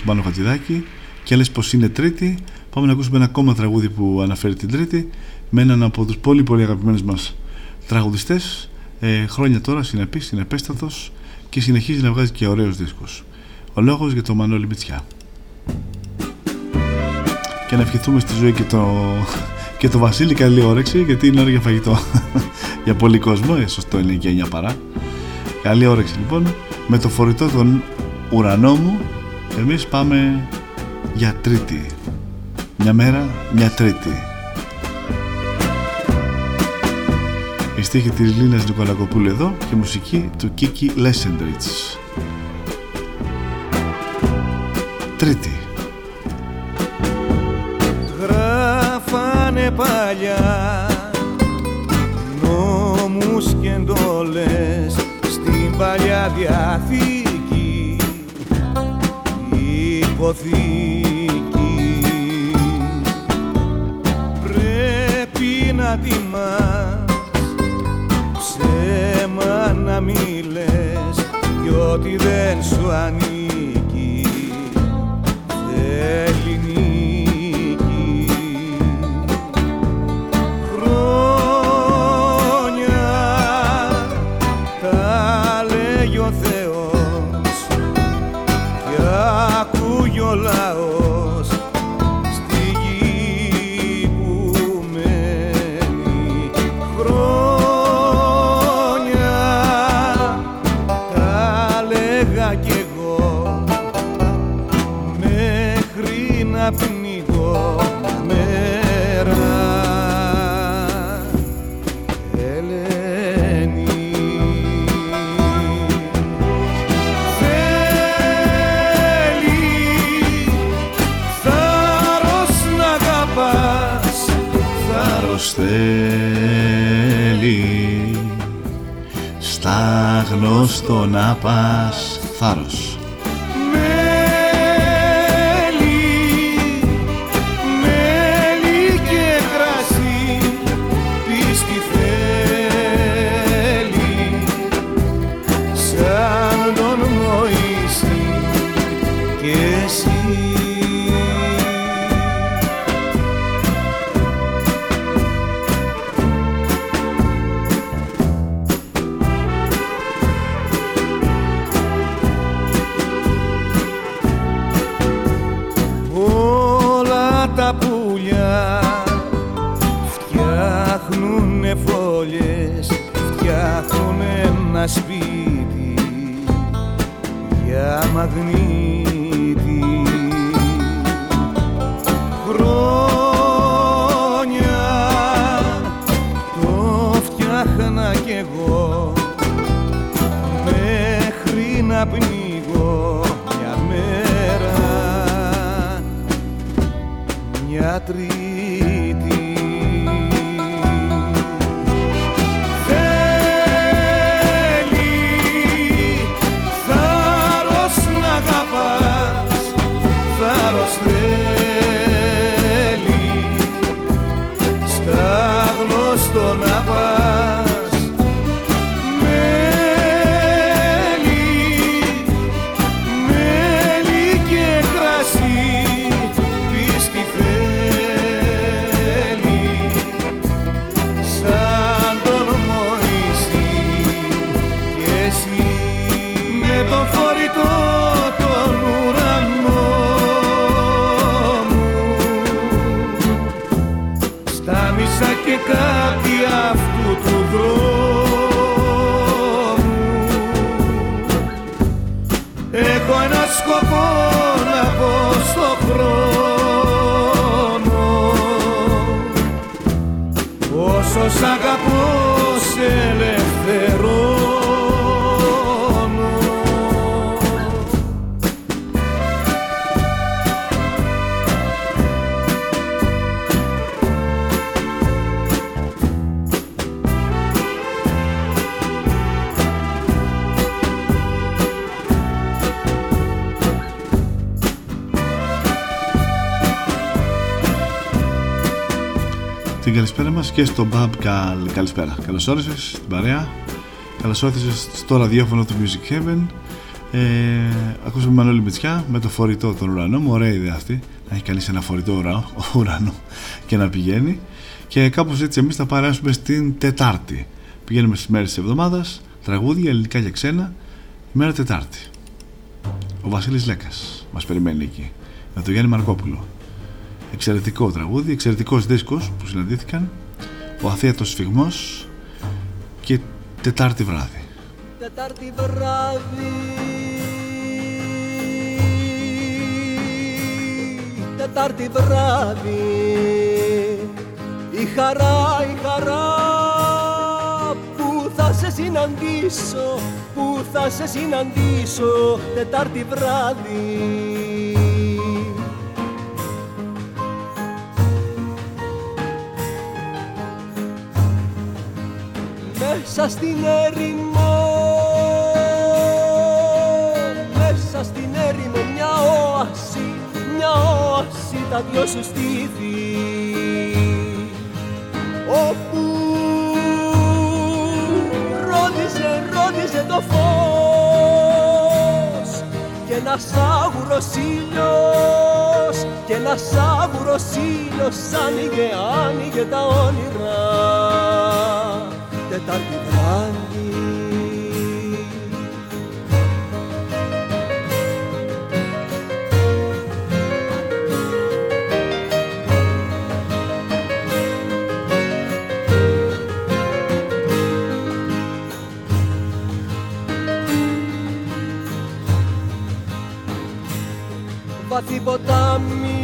Του Μάνου Χατζηδάκη και λες πως είναι Τρίτη. Πάμε να ακούσουμε ένα ακόμα τραγούδι που αναφέρει την Τρίτη με έναν από τους πολύ πολύ αγαπημένους μας τραγουδιστές ε, χρόνια τώρα συνεπής, συνεπέστατος και συνεχίζει να βγάζει και ωραίους δίσκους. Ο λόγος για το Μανώλη Μητσιά. Και να ευχηθούμε στη ζωή και το, και το Βασίλη καλή όρεξη γιατί είναι ώρα για φαγητό για πολύ κόσμο, ε, σωστό είναι και 9 παρά. Καλή όρεξη λοιπόν. Με το φορητό των ουρανό μου εμείς πάμε για τρίτη. Μια μέρα, μια τρίτη. Η στίχη της Λίνας Νικολακοπούλου εδώ και μουσική του Κίκη Λέσεντριτς. Τρίτη. Γράφανε παλιά νόμους και εντόλες στην παλιά διαθήκη υποθήκη πρέπει να τιμάς. Ψέμα να μη λες κι ό,τι δεν σου ανήκει. Θέλει all στα γνωστό να πας θάρρος και στο Μπαμπ καλ... καλησπέρα. Καλώς όρισες στην παρέα. Καλώς όρισες στο ραδιόφωνο του Music Heaven. Ε, ακούσαμε Μανώλη Μητσιά με το φορητό των ουρανών. Μου ωραία ιδέα αυτή. Να έχει κανείς ένα φορητό ουρανό, ουρανό και να πηγαίνει. Και κάπως έτσι εμείς θα παράσουμε στην Τετάρτη. Πηγαίνουμε στις μέρες της εβδομάδας. Τραγούδια ελληνικά και ξένα. Ημέρα Τετάρτη. Ο Βασίλης Λέκας μας περιμένει εκεί. Με τον Γιάννη Μαρκόπουλο. Εξαιρετικό τραγούδι, εξαιρετικός δίσκος που συναντήθηκαν. Ο αθέατος σφιγμός και Τετάρτη βράδυ. Τετάρτη βράδυ. Τετάρτη βράδυ. Η χαρά, η χαρά Που θα σε συναντήσω Που θα σε συναντήσω Τετάρτη βράδυ Μέσα στην έρημο. Μέσα στην έρημο μια όαση Μια όαση τα δυο σου στήθη. Όπου ρόδιζε, ρόδιζε το φως Και ένας άγουρος ήλιος Και ένας άγουρος ήλιος άνοιγε, άνοιγε τα όνειρα Τετάρτη βράδυ βαθύ ποτάμι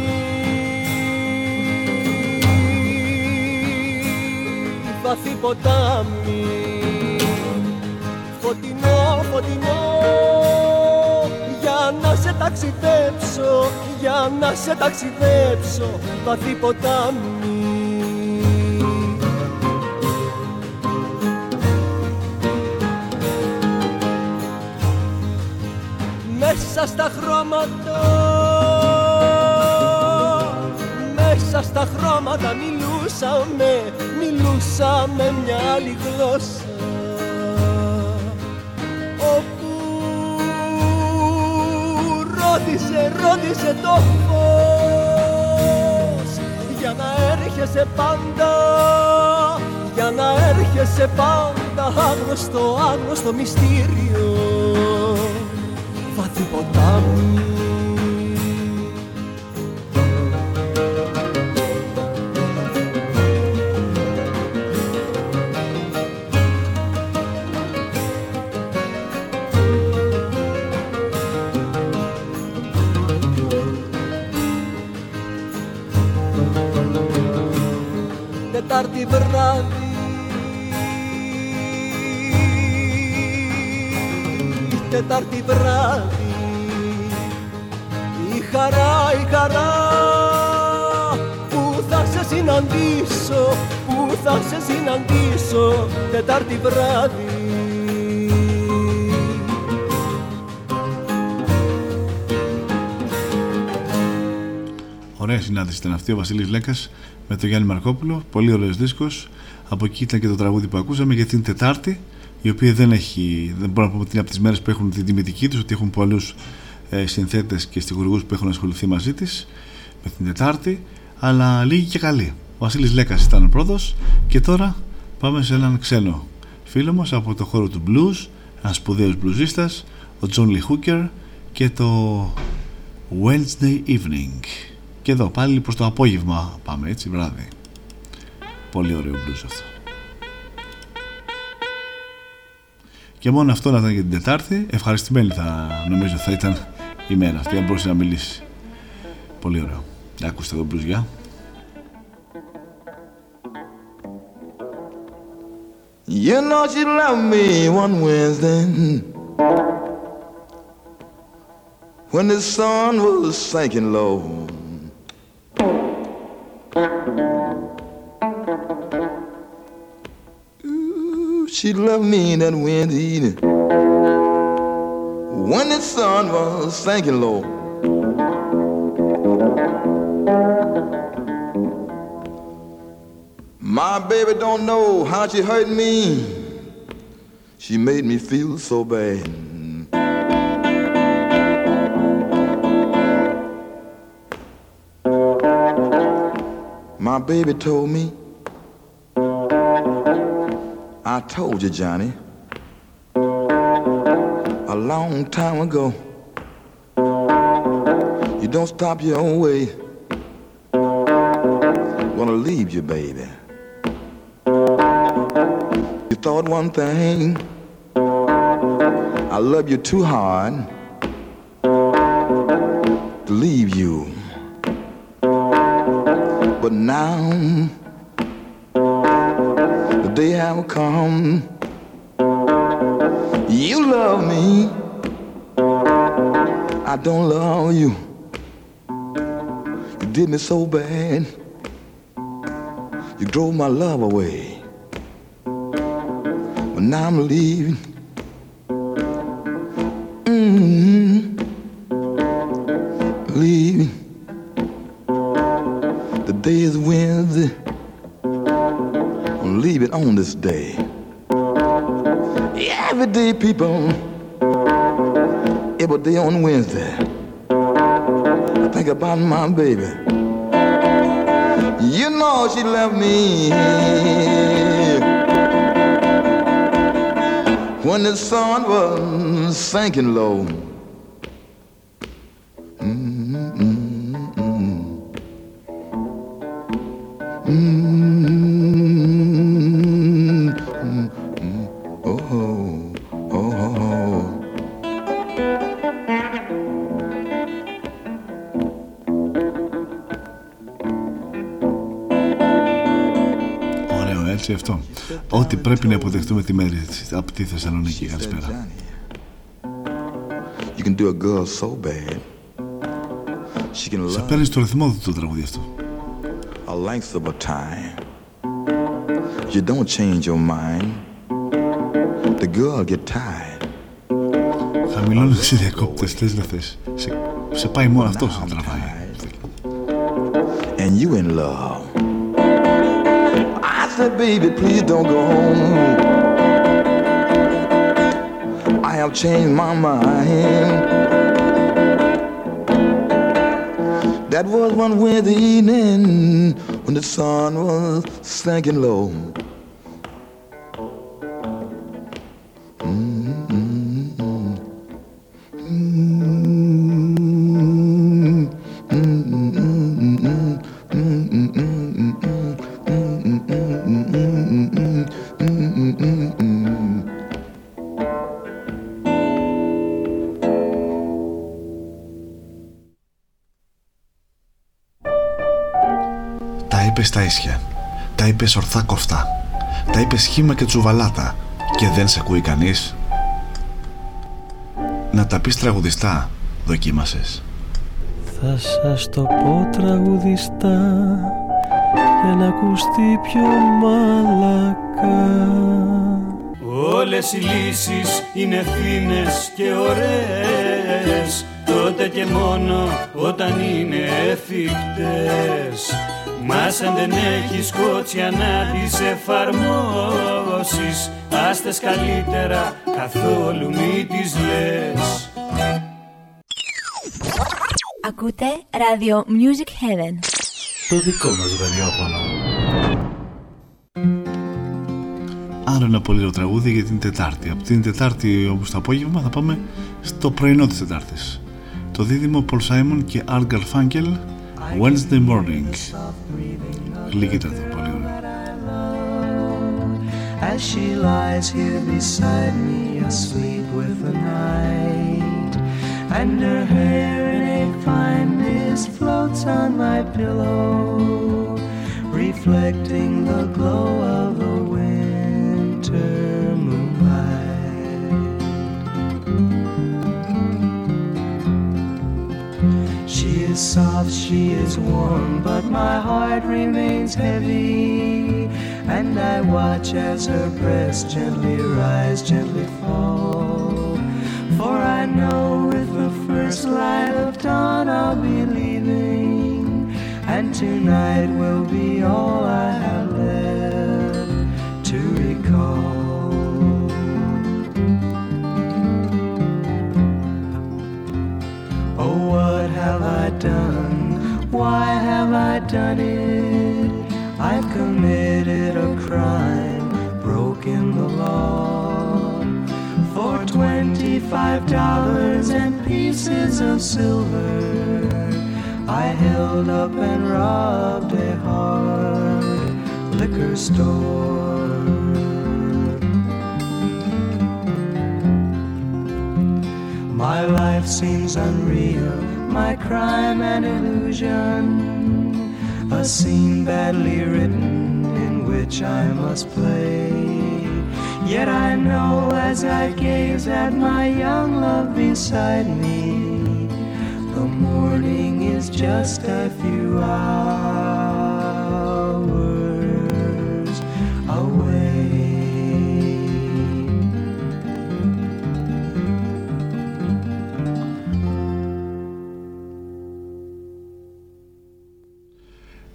μάθει ποτάμι. Φωτεινό, φωτεινό Για να σε ταξιδέψω, για να σε ταξιδέψω Βαθύ ποτάμι. Μέσα στα χρώματα μέσα στα χρώματα μιλούσαμε. Μιλούσαμε μια άλλη γλώσσα Όπου ρώτησε, ρώτησε το φως. Για να έρχεσαι πάντα Για να έρχεσαι πάντα Άγνωστο, άγνωστο μυστήριο. Βαθύ ποτάμι Τετάρτη βράδυ Ωραία συνάντηση ήταν αυτή ο Βασίλης Λέκας με τον Γιάννη Μαρκόπουλο. Πολύ ωραίος δίσκος. Από εκεί ήταν και το τραγούδι που ακούσαμε για την Τετάρτη, η οποία δεν έχει, δεν μπορώ να πούμε ότι είναι από τις μέρες που έχουν την τιμητική τους, ότι έχουν πολλούς ε, συνθέτες και στιγουργούς που έχουν ασχοληθεί μαζί της με την Τετάρτη, αλλά λίγοι και καλοί. Ο Βασίλης Λέκας ήταν ο πρώτος και τώρα πάμε σε έναν ξένο φίλο μας από το χώρο του blues, ένας σπουδαίος μπλουζίστας, ο Τζον Λι Χούκερ και το Wednesday Evening. Και εδώ πάλι προς το απόγευμα πάμε έτσι βράδυ. Πολύ ωραίο blues αυτό. Και μόνο αυτό να ήταν για την Τετάρτη, ευχαριστημένη θα νομίζω θα ήταν η μέρα αυτή, αν μπορούσε να μιλήσει. Πολύ ωραίο. Για ακούστε εδώ blues, You know she loved me one Wednesday when the sun was sinking low. She loved me that Wednesday evening when the sun was sinking low. My baby don't know how she hurt me. She made me feel so bad. My baby told me, I told you, Johnny, a long time ago. You don't stop your own way. Gonna leave you, baby. Thought one thing, I love you too hard to leave you. But now the day have come. You love me. I don't love you. You did me so bad. You drove my love away. I'm leaving. Sinking low. Oh, oh, oh. Ωραίο έτσι αυτό. Ό,τι πρέπει να υποδεχτούμε τη μέρη της από τη Θεσσαλονίκη. Καλησπέρα. You can do a girl so bad. She can Σε love παίρνει στο ρυθμό του το τραγούδι αυτό. a length of a time. You don't change your mind. The girl get tired. Θα Χαμηλώνει σε διακόπτε, θε δεν θε. Σε, σε πάει μόνο αυτό να τραβάει. and you in love. I said, baby, please don't go home. Have changed my mind. That was one winter evening when the sun was sinking low. Ορθά κοφτά. Τα είπε σχήμα και τσουβαλάτα. Και δεν σε ακούει κανείς. Να τα πεις τραγουδιστά, δοκίμασες. Θα σας το πω τραγουδιστά για να ακουστεί πιο μαλακά Όλες οι λύσεις είναι φίνες και ωραίες Τότε και μόνο όταν είναι εφικτές Μας αν δεν έχεις κότσια να τις εφαρμόσεις Άστες καλύτερα καθόλου μη τις λες Ακούτε ράδιο Music Heaven. Το δικό μας ραδιόφωνο. Άλλο ένα πολύ ωραίο τραγούδι για την Τετάρτη. Από την Τετάρτη όμω το απόγευμα θα πάμε στο πρωινό της Τετάρτης. Το δίδυμο Πολ και Arg Arfangel Wednesday morning. Λίγη τότε, πολύ ωραία. Καλά κουίται εδώ πίσω μου, ασχολείται She is soft, she is warm, but my heart remains heavy. And I watch as her breast gently rise, gently fall. For I know with the first light of dawn I'll be leaving. And tonight will be all I have what have I done? Why have I done it? I've committed a crime, broken the law. For twenty-five dollars and pieces of silver, I held up and robbed a hard liquor store. My life seems unreal, my crime an illusion, a scene badly written in which I must play. Yet I know as I gaze at my young love beside me, the morning is just a few hours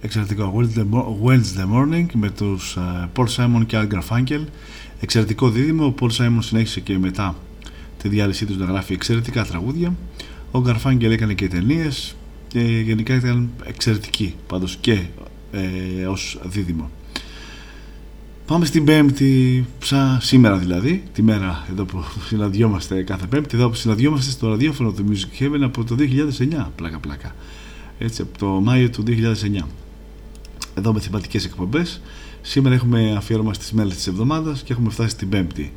Εξαιρετικό. Wednesday Mo- Wednesday Morning με τους ε, Paul Simon και Al Garfunkel Εξαιρετικό δίδυμο. Ο Paul Simon συνέχισε και μετά τη διάλυσή τους να γράφει εξαιρετικά τραγούδια. Ο Garfunkel έκανε και ταινίες και γενικά ήταν εξαιρετική πάντως και ε, ως δίδυμο. Πάμε στην Πέμπτη, σαν σήμερα δηλαδή, τη μέρα εδώ που συναντιόμαστε κάθε Πέμπτη, εδώ που συναντιόμαστε στο ραδιόφωνο του Music Heaven από το 2009, πλάκα πλάκα. Έτσι, από το Μάιο του 2009. Εδώ με θεματικές εκπομπές. Σήμερα έχουμε αφιέρωμα στις μέρες της εβδομάδας και έχουμε φτάσει στην Πέμπτη.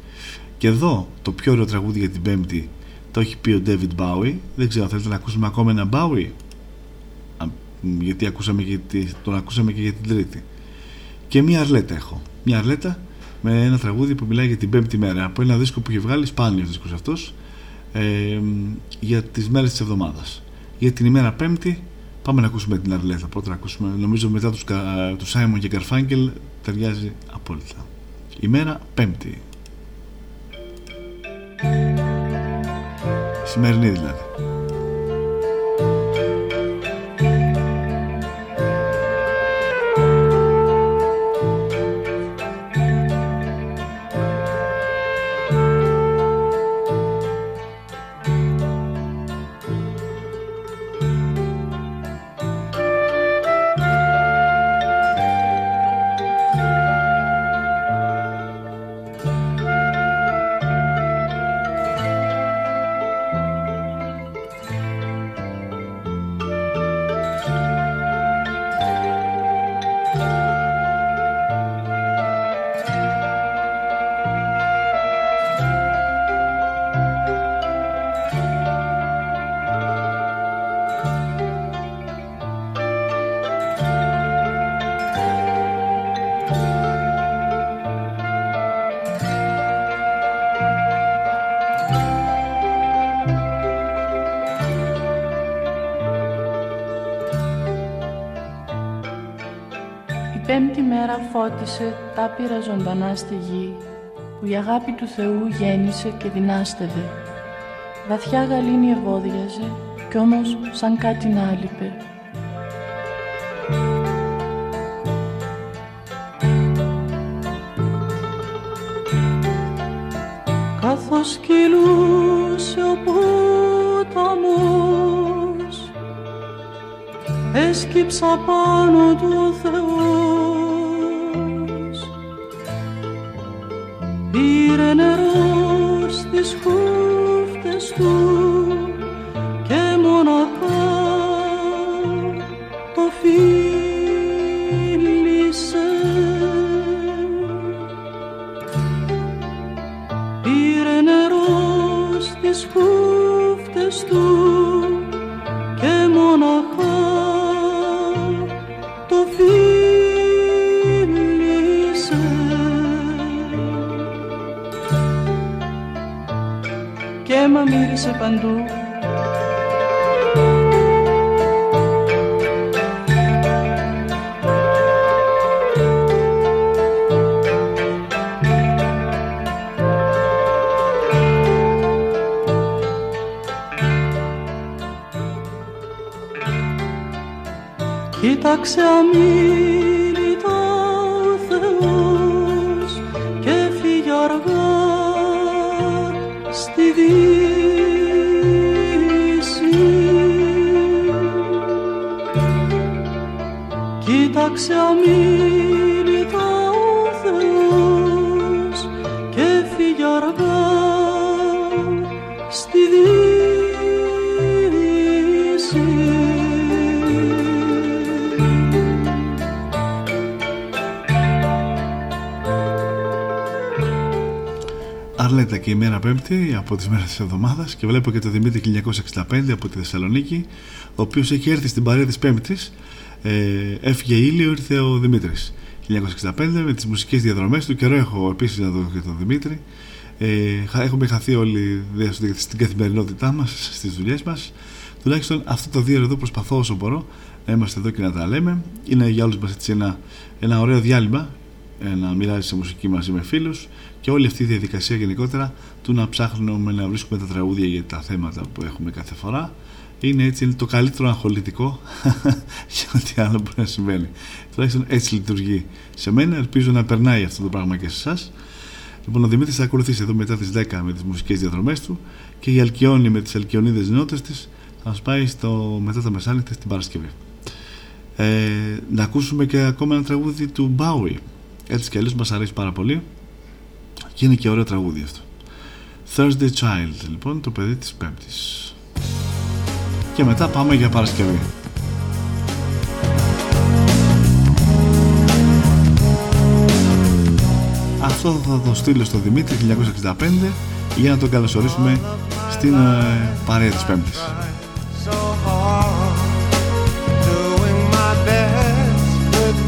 Και εδώ το πιο ωραίο τραγούδι για την Πέμπτη το έχει πει ο David Bowie. Δεν ξέρω, θέλετε να ακούσουμε ακόμα ένα Bowie; Α, Γιατί ακούσαμε και, τη- τον ακούσαμε και για την Τρίτη. Και μία αρλέτα έχω. Μία αρλέτα με ένα τραγούδι που μιλάει για την Πέμπτη μέρα. Από ένα δίσκο που είχε βγάλει, σπάνιος δίσκος αυτός, ε, για τις μέρες της εβδομάδας. Για την ημέρα Πέμπτη πάμε να ακούσουμε την αρλέτα. Πρώτα να ακούσουμε, νομίζω μετά τους, Κα- τους Simon και Garfunkel ταιριάζει απόλυτα. Ημέρα Πέμπτη. Σημερινή δηλαδή. Φώτισε τα άπειρα ζωντανά στη γη που η αγάπη του Θεού γέννησε και δυνάστευε. Βαθιά γαλήνη ευώδιαζε κι όμως σαν κάτι να άλυπε. Καθώς κυλούσε ο ποταμός έσκυψα πάνω του ο Πέμπτη από τις μέρες της εβδομάδας και βλέπω και το Δημήτρη 1965 από τη Θεσσαλονίκη ο οποίος έχει έρθει στην παρέα της Πέμπτης. Ε, έφυγε ήλιο ήρθε ο Δημήτρης. 1965 με τις μουσικές διαδρομές του καιρό έχω επίσης να δω και τον Δημήτρη. Ε, χα- έχουμε χαθεί όλοι δε- στην καθημερινότητά μας στις δουλειές μας. Τουλάχιστον αυτό το δύο εδώ προσπαθώ όσο μπορώ να είμαστε εδώ και να τα λέμε. Είναι για όλους μας έτσι ένα, ένα ωραίο διάλειμμα ε, να μοιράζει σε μουσική μαζί με φίλους και όλη αυτή η διαδικασία γενικότερα του να ψάχνουμε να βρίσκουμε τα τραγούδια για τα θέματα που έχουμε κάθε φορά είναι έτσι είναι το καλύτερο αγχολητικό για ό,τι άλλο μπορεί να συμβαίνει. Τουλάχιστον έτσι λειτουργεί σε μένα. Ελπίζω να περνάει αυτό το πράγμα και σε εσάς. Λοιπόν, ο Δημήτρης θα ακολουθήσει εδώ μετά τις 10 με τις μουσικές διαδρομές του και η Αλκιόνη με τις Αλκιονίδες νότες της θα μας πάει στο, μετά τα μεσάνυχτα στην Παρασκευή. Ε, να ακούσουμε και ακόμα ένα τραγούδι του Bowie. Έτσι κι αλλιώς μας αρέσει πάρα πολύ και είναι και ωραίο τραγούδι αυτό. Thursday Child, λοιπόν, το παιδί της Πέμπτης. Και μετά πάμε για Παρασκευή. Αυτό θα το στείλω στο Δημήτρη 1965 για να τον καλωσορίσουμε στην ε, παρέα της Πέμπτης. so hard doing my best with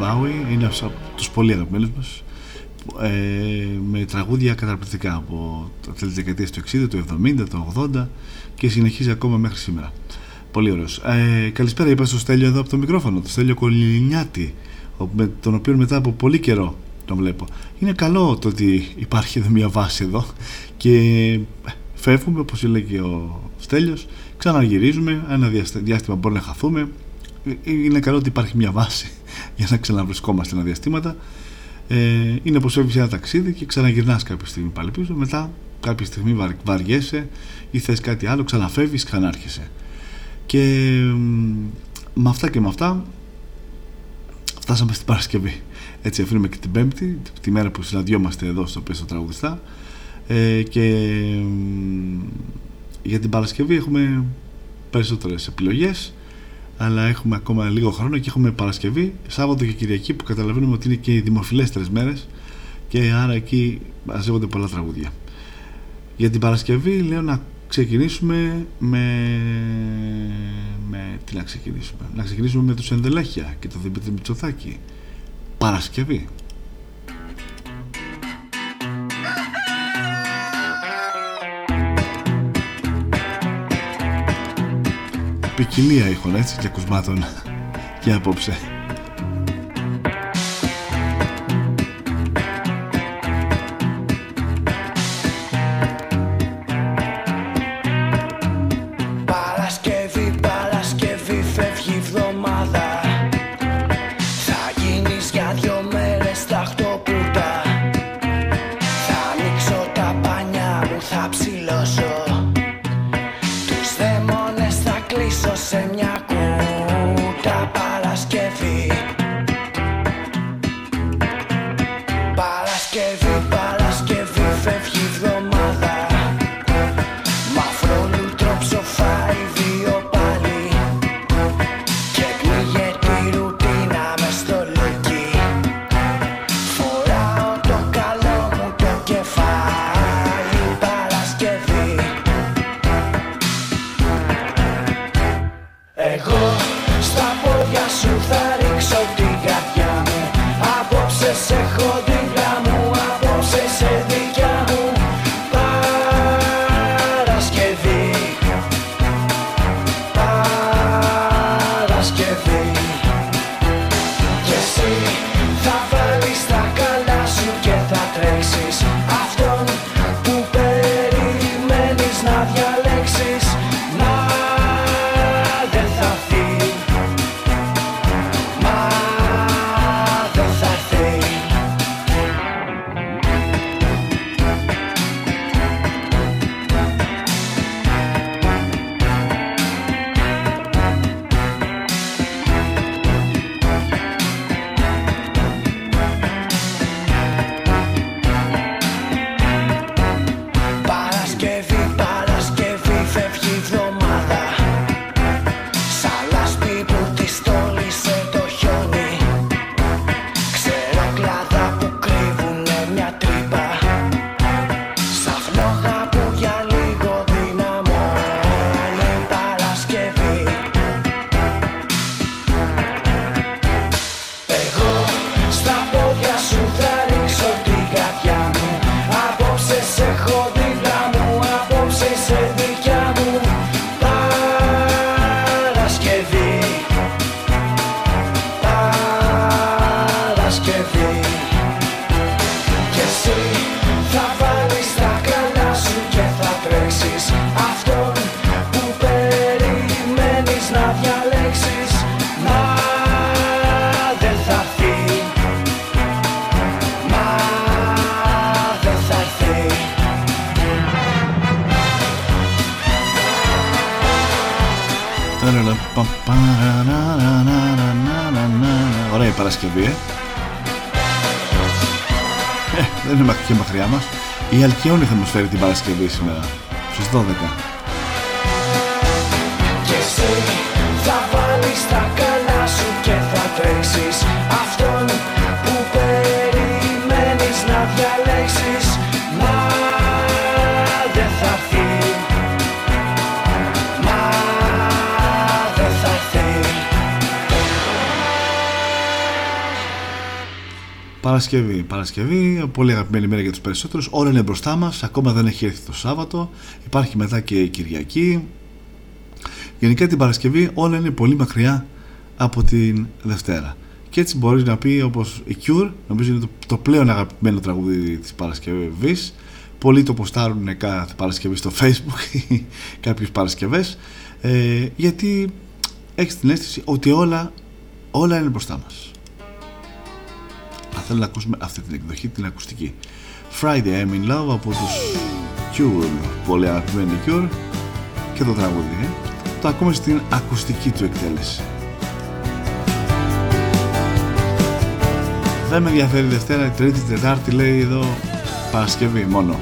Ο David Bowie είναι ένας από τους πολύ αγαπημένους μας ε, με τραγούδια καταπληκτικά από τα τέλη της δεκαετίας του 60, του 70, του 80 και συνεχίζει ακόμα μέχρι σήμερα. Πολύ ωραίος. Ε, καλησπέρα, είπα στο Στέλιο εδώ από το μικρόφωνο, το Στέλιο Κολυνιάτη, ο- με τον οποίο μετά από πολύ καιρό τον βλέπω. Είναι καλό το ότι υπάρχει εδώ μια βάση εδώ και φεύγουμε, όπως έλεγε ο Στέλιος, ξαναγυρίζουμε, ένα διαστα- διάστημα μπορεί να χαθούμε. Ε, Είναι καλό ότι υπάρχει μια βάση για να ξαναβρισκόμαστε ένα διαστήματα. Ε, είναι όπως φεύγεις ένα ταξίδι και ξαναγυρνάς κάποια στιγμή πάλι πίσω. Μετά κάποια στιγμή βαρ, βαριέσαι ή θες κάτι άλλο, ξαναφεύγεις, ξανάρχεσαι. Και μ, με αυτά και με αυτά φτάσαμε στην Παρασκευή. Έτσι αφήνουμε και την Πέμπτη, τη μέρα που συναντιόμαστε εδώ στο Πέσο Τραγουδιστά. Ε, και μ, για την Παρασκευή έχουμε περισσότερες επιλογές αλλά έχουμε ακόμα λίγο χρόνο και έχουμε Παρασκευή, Σάββατο και Κυριακή που καταλαβαίνουμε ότι είναι και οι δημοφιλέστερες μέρες και άρα εκεί μαζεύονται πολλά τραγούδια. Για την Παρασκευή λέω να ξεκινήσουμε με... με... τι να ξεκινήσουμε; Να ξεκινήσουμε με τους Ενδελέχεια και το Δημήτρη Μητσοθάκη Παρασκευή ποικιλία ήχων έτσι και ακουσμάτων. Για απόψε Αλκιόνη θα μας φέρει την Παρασκευή σήμερα, στις 12. Παρασκευή, Παρασκευή, πολύ αγαπημένη μέρα για τους περισσότερους. Όλα είναι μπροστά μας, ακόμα δεν έχει έρθει το Σάββατο. Υπάρχει μετά και η Κυριακή. Γενικά την Παρασκευή όλα είναι πολύ μακριά από την Δευτέρα. Και έτσι μπορείς να πει όπως η Cure, νομίζω είναι το, το πλέον αγαπημένο τραγούδι της Παρασκευής. Πολλοί το ποστάρουν κάθε Παρασκευή στο Facebook ή κάποιες Παρασκευές. Ε, γιατί έχεις την αίσθηση ότι όλα, όλα είναι μπροστά μας. Αν θέλω να ακούσουμε αυτή την εκδοχή, την ακουστική. Friday I'm in Love από τους Cure, πολύ αγαπημένοι Cure και το τραγούδι. Ε. Το ακούμε στην ακουστική του εκτέλεση. Δεν με ενδιαφέρει Δευτέρα, Τρίτη, Τετάρτη λέει εδώ Παρασκευή μόνο.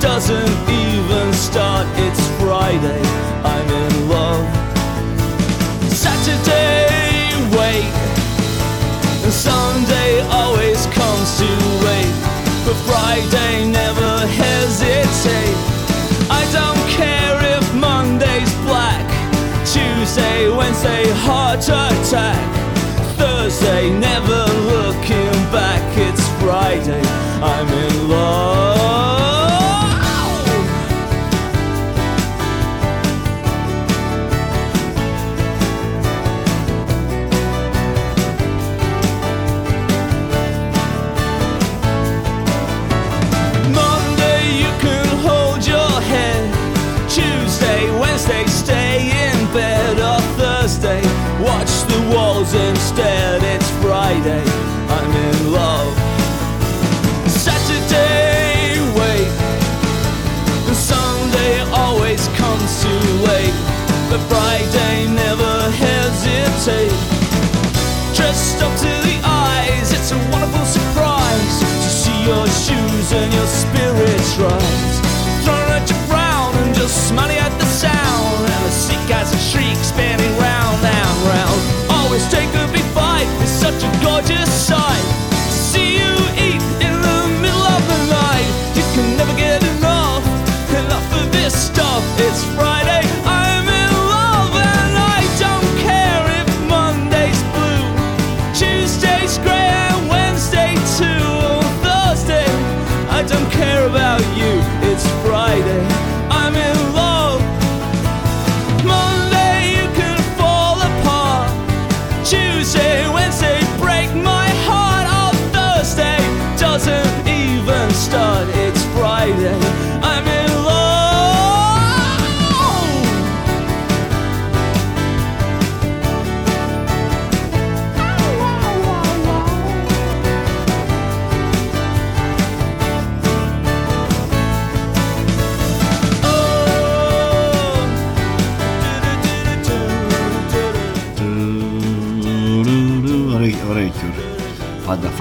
Doesn't even start. It's Friday, I'm in love. Saturday, wait. And Sunday always comes too late. But Friday never hesitate. I don't care if Monday's black. Tuesday, Wednesday, heart attack. Thursday, never looking back. It's Friday, I'm in love. But Friday never hesitate. Dressed up to the eyes, it's a wonderful surprise to see your shoes and your spirits rise.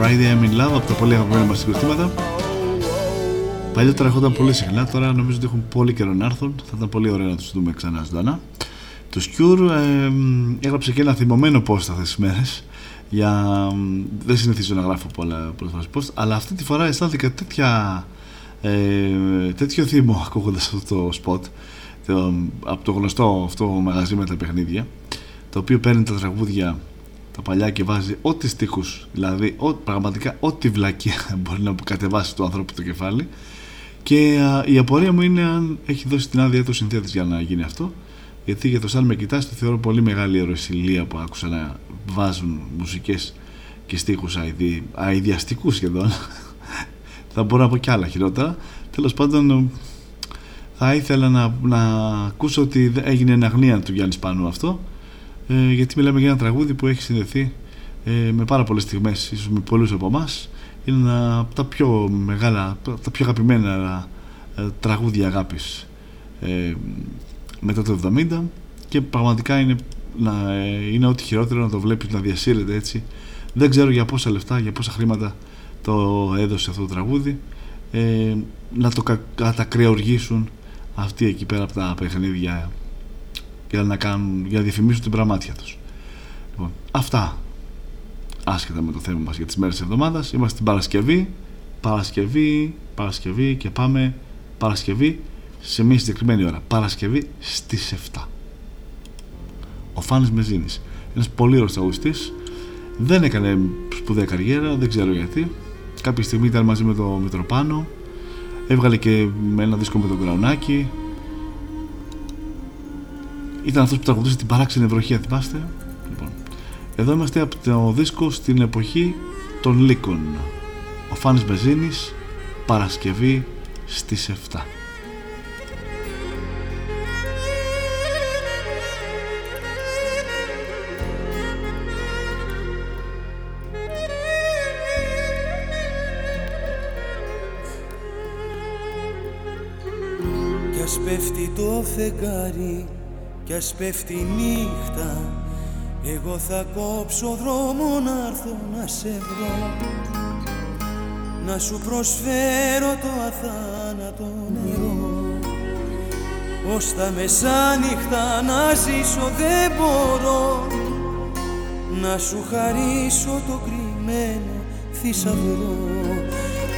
Friday I'm in Love από τα πολύ αγαπημένα μας συγκροτήματα. Παλιότερα έρχονταν πολύ συχνά, τώρα νομίζω ότι έχουν πολύ καιρό να έρθουν. Θα ήταν πολύ ωραίο να τους δούμε ξανά ζωντανά. Το Cure ε, έγραψε και ένα θυμωμένο post αυτές τις μέρες. Για, δεν συνηθίζω να γράφω πολλά, πολλές φορές post, αλλά αυτή τη φορά αισθάνθηκα τέτοια, ε, τέτοιο θύμο ακούγοντας αυτό το spot το, από το γνωστό αυτό μαγαζί με τα παιχνίδια το οποίο παίρνει τα τραγούδια τα παλιά και βάζει ό,τι στίχους δηλαδή ό, πραγματικά ό,τι βλακία μπορεί να κατεβάσει του ανθρώπου το κεφάλι. Και α, η απορία μου είναι αν έχει δώσει την άδεια του συνθέτης για να γίνει αυτό. Γιατί για το σαν με κοιτάς το θεωρώ πολύ μεγάλη ερωσιλία που άκουσα να βάζουν μουσικές και στίχους αηδη, αηδιαστικούς σχεδόν. Θα μπορώ να πω κι άλλα χειρότερα. Τέλος πάντων θα ήθελα να, να ακούσω ότι έγινε εν αγνία του Γιάννης Σπάνου αυτό ε, γιατί μιλάμε για ένα τραγούδι που έχει συνδεθεί ε, με πάρα πολλές στιγμές ίσως με πολλούς από εμάς. είναι ένα από τα πιο μεγάλα τα πιο αγαπημένα ε, τραγούδια αγάπης ε, μετά το 70 και πραγματικά είναι να ε, είναι ό,τι χειρότερο να το βλέπεις να διασύρεται έτσι. Δεν ξέρω για πόσα λεφτά, για πόσα χρήματα το έδωσε αυτό το τραγούδι. Ε, να το κα- κατακρεοργήσουν αυτοί εκεί πέρα από τα παιχνίδια για να, κάνουν, για να διαφημίσουν την πραμάτια τους. Λοιπόν, αυτά. Άσχετα με το θέμα μας για τις μέρες της εβδομάδας είμαστε την Παρασκευή Παρασκευή, Παρασκευή και πάμε Παρασκευή σε μια συγκεκριμένη ώρα. Παρασκευή στις 7 ο Φάνης Μεζίνης ένας πολύ ωραίος τραγουδιστής δεν έκανε σπουδαία καριέρα δεν ξέρω γιατί. Κάποια στιγμή ήταν μαζί με το Μητροπάνο έβγαλε και με ένα δίσκο με τον Κραουνάκη ήταν αυτός που τραγουδούσε την παράξενη βροχή αν θυμάστε. Λοιπόν, εδώ είμαστε από το δίσκο στην εποχή των Λύκων ο Φάνης Μεζίνης Παρασκευή στις 7 Κι ας πέφτει το φεγγάρι Κι ας πέφτει η νύχτα Εγώ θα κόψω δρόμο να έρθω να σε βρω. Να σου προσφέρω το αθάνατο νερό. Ως τα μεσάνυχτα να ζήσω δεν μπορώ. Να σου χαρίσω το κρυμμένο θησαυρό.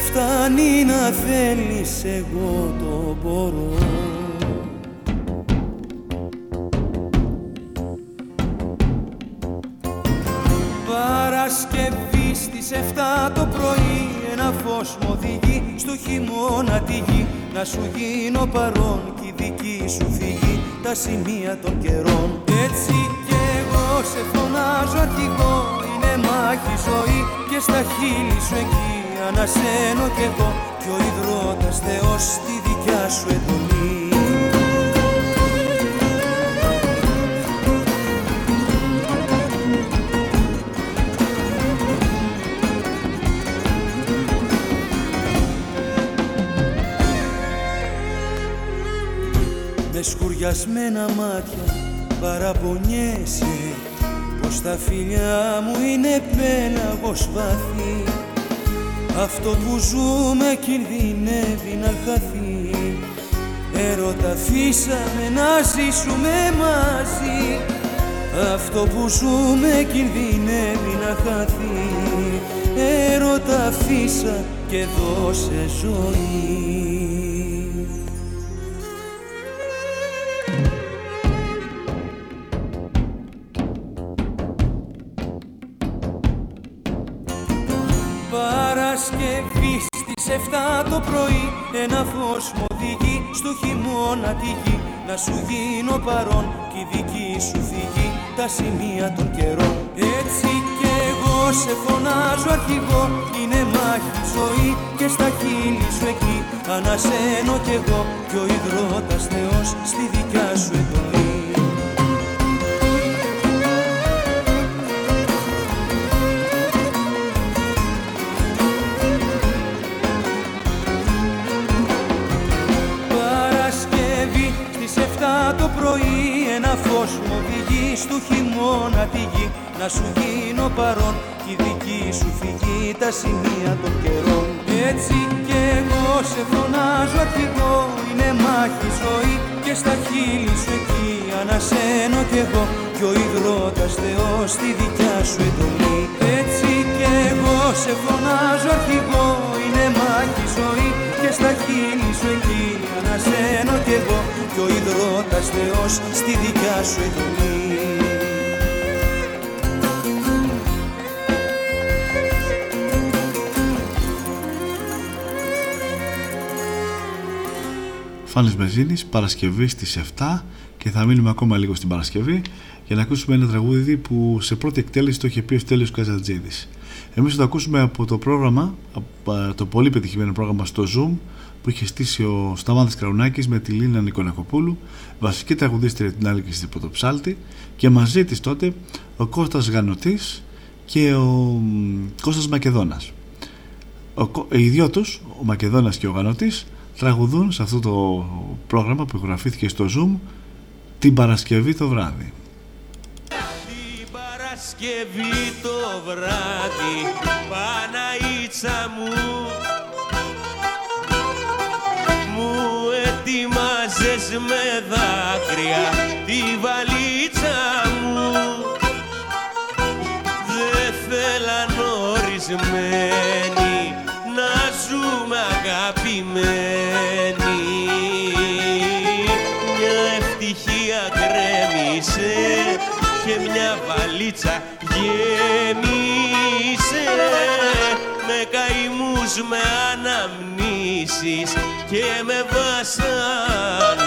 Φτάνει να θέλεις εγώ το μπορώ Παρασκευή στις 7 το πρωί ένα φως μου οδηγεί στο χειμώνα τη γη. Να σου γίνω παρόν κι η δική σου φυγή τα σημεία των καιρών. Έτσι κι εγώ σε φωνάζω αρχηγό είναι μάχη ζωή. Και στα χείλη σου εκεί ανασένω κι εγώ κι ο υδρότας Θεός στη δικιά σου εντολή σκουριασμένα μάτια παραπονιέσαι Πως τα φιλιά μου είναι πέλαγος βαθύ. Αυτό που ζούμε κινδυνεύει να χαθεί. Έρωτα αφήσαμε να ζήσουμε μαζί. Αυτό που ζούμε κινδυνεύει να χαθεί. Έρωτα αφήσα και δώσε ζωή το πρωί Ένα φως μου οδηγεί στο χειμώνα τη γη. Να σου γίνω παρόν κι η δική σου φυγή Τα σημεία των καιρών. Έτσι κι εγώ σε φωνάζω αρχηγό Είναι μάχη ζωή και στα χείλη σου εκεί. Ανασένω κι εγώ κι ο υδρότας Θεός στη δικιά σου εντολή οδηγεί στο χειμώνα τη γη να σου γίνω παρόν κι η δική σου φυγή τα σημεία των καιρών. Έτσι κι εγώ σε φωνάζω αρχηγό είναι μάχη ζωή και στα χείλη σου εκεί ανασένω κι εγώ κι ο υδρότας Θεός στη δικιά σου εντολή. Έτσι κι εγώ σε φωνάζω αρχηγό είναι μάχη ζωή και στα χείλη σου εκεί ανασένω κι εγώ κι ο υδρότας Θεός στη δικιά σου εντολή Φάνης Μεζίνης, Παρασκευή στις 7 και θα μείνουμε ακόμα λίγο στην Παρασκευή για να ακούσουμε ένα τραγούδι που σε πρώτη εκτέλεση το είχε πει ο Στέλιος Καζατζίδης. Εμείς θα το ακούσουμε από το πρόγραμμα, από το πολύ πετυχημένο πρόγραμμα στο Zoom που είχε στήσει ο Σταμάτης Κραουνάκης με τη Λίνα Νικονακοπούλου, βασική τραγουδίστρια την άλλη της Πρωτοψάλτη και μαζί της τότε ο Κώστας Γανωτής και ο μ, Κώστας Μακεδόνας. Ο, Κω- οι δυο τους, ο Μακεδόνας και ο Γανωτής, τραγουδούν σε αυτό το πρόγραμμα που ηχογραφήθηκε στο Zoom την Παρασκευή το βράδυ. Παρασκευή το βράδυ Παναίτσα μου Μου ετοιμάζες με δάκρυα τη βαλίτσα μου Δεν θέλαν ορισμένοι να ζούμε αγαπημένοι με αναμνήσεις και με βασάνα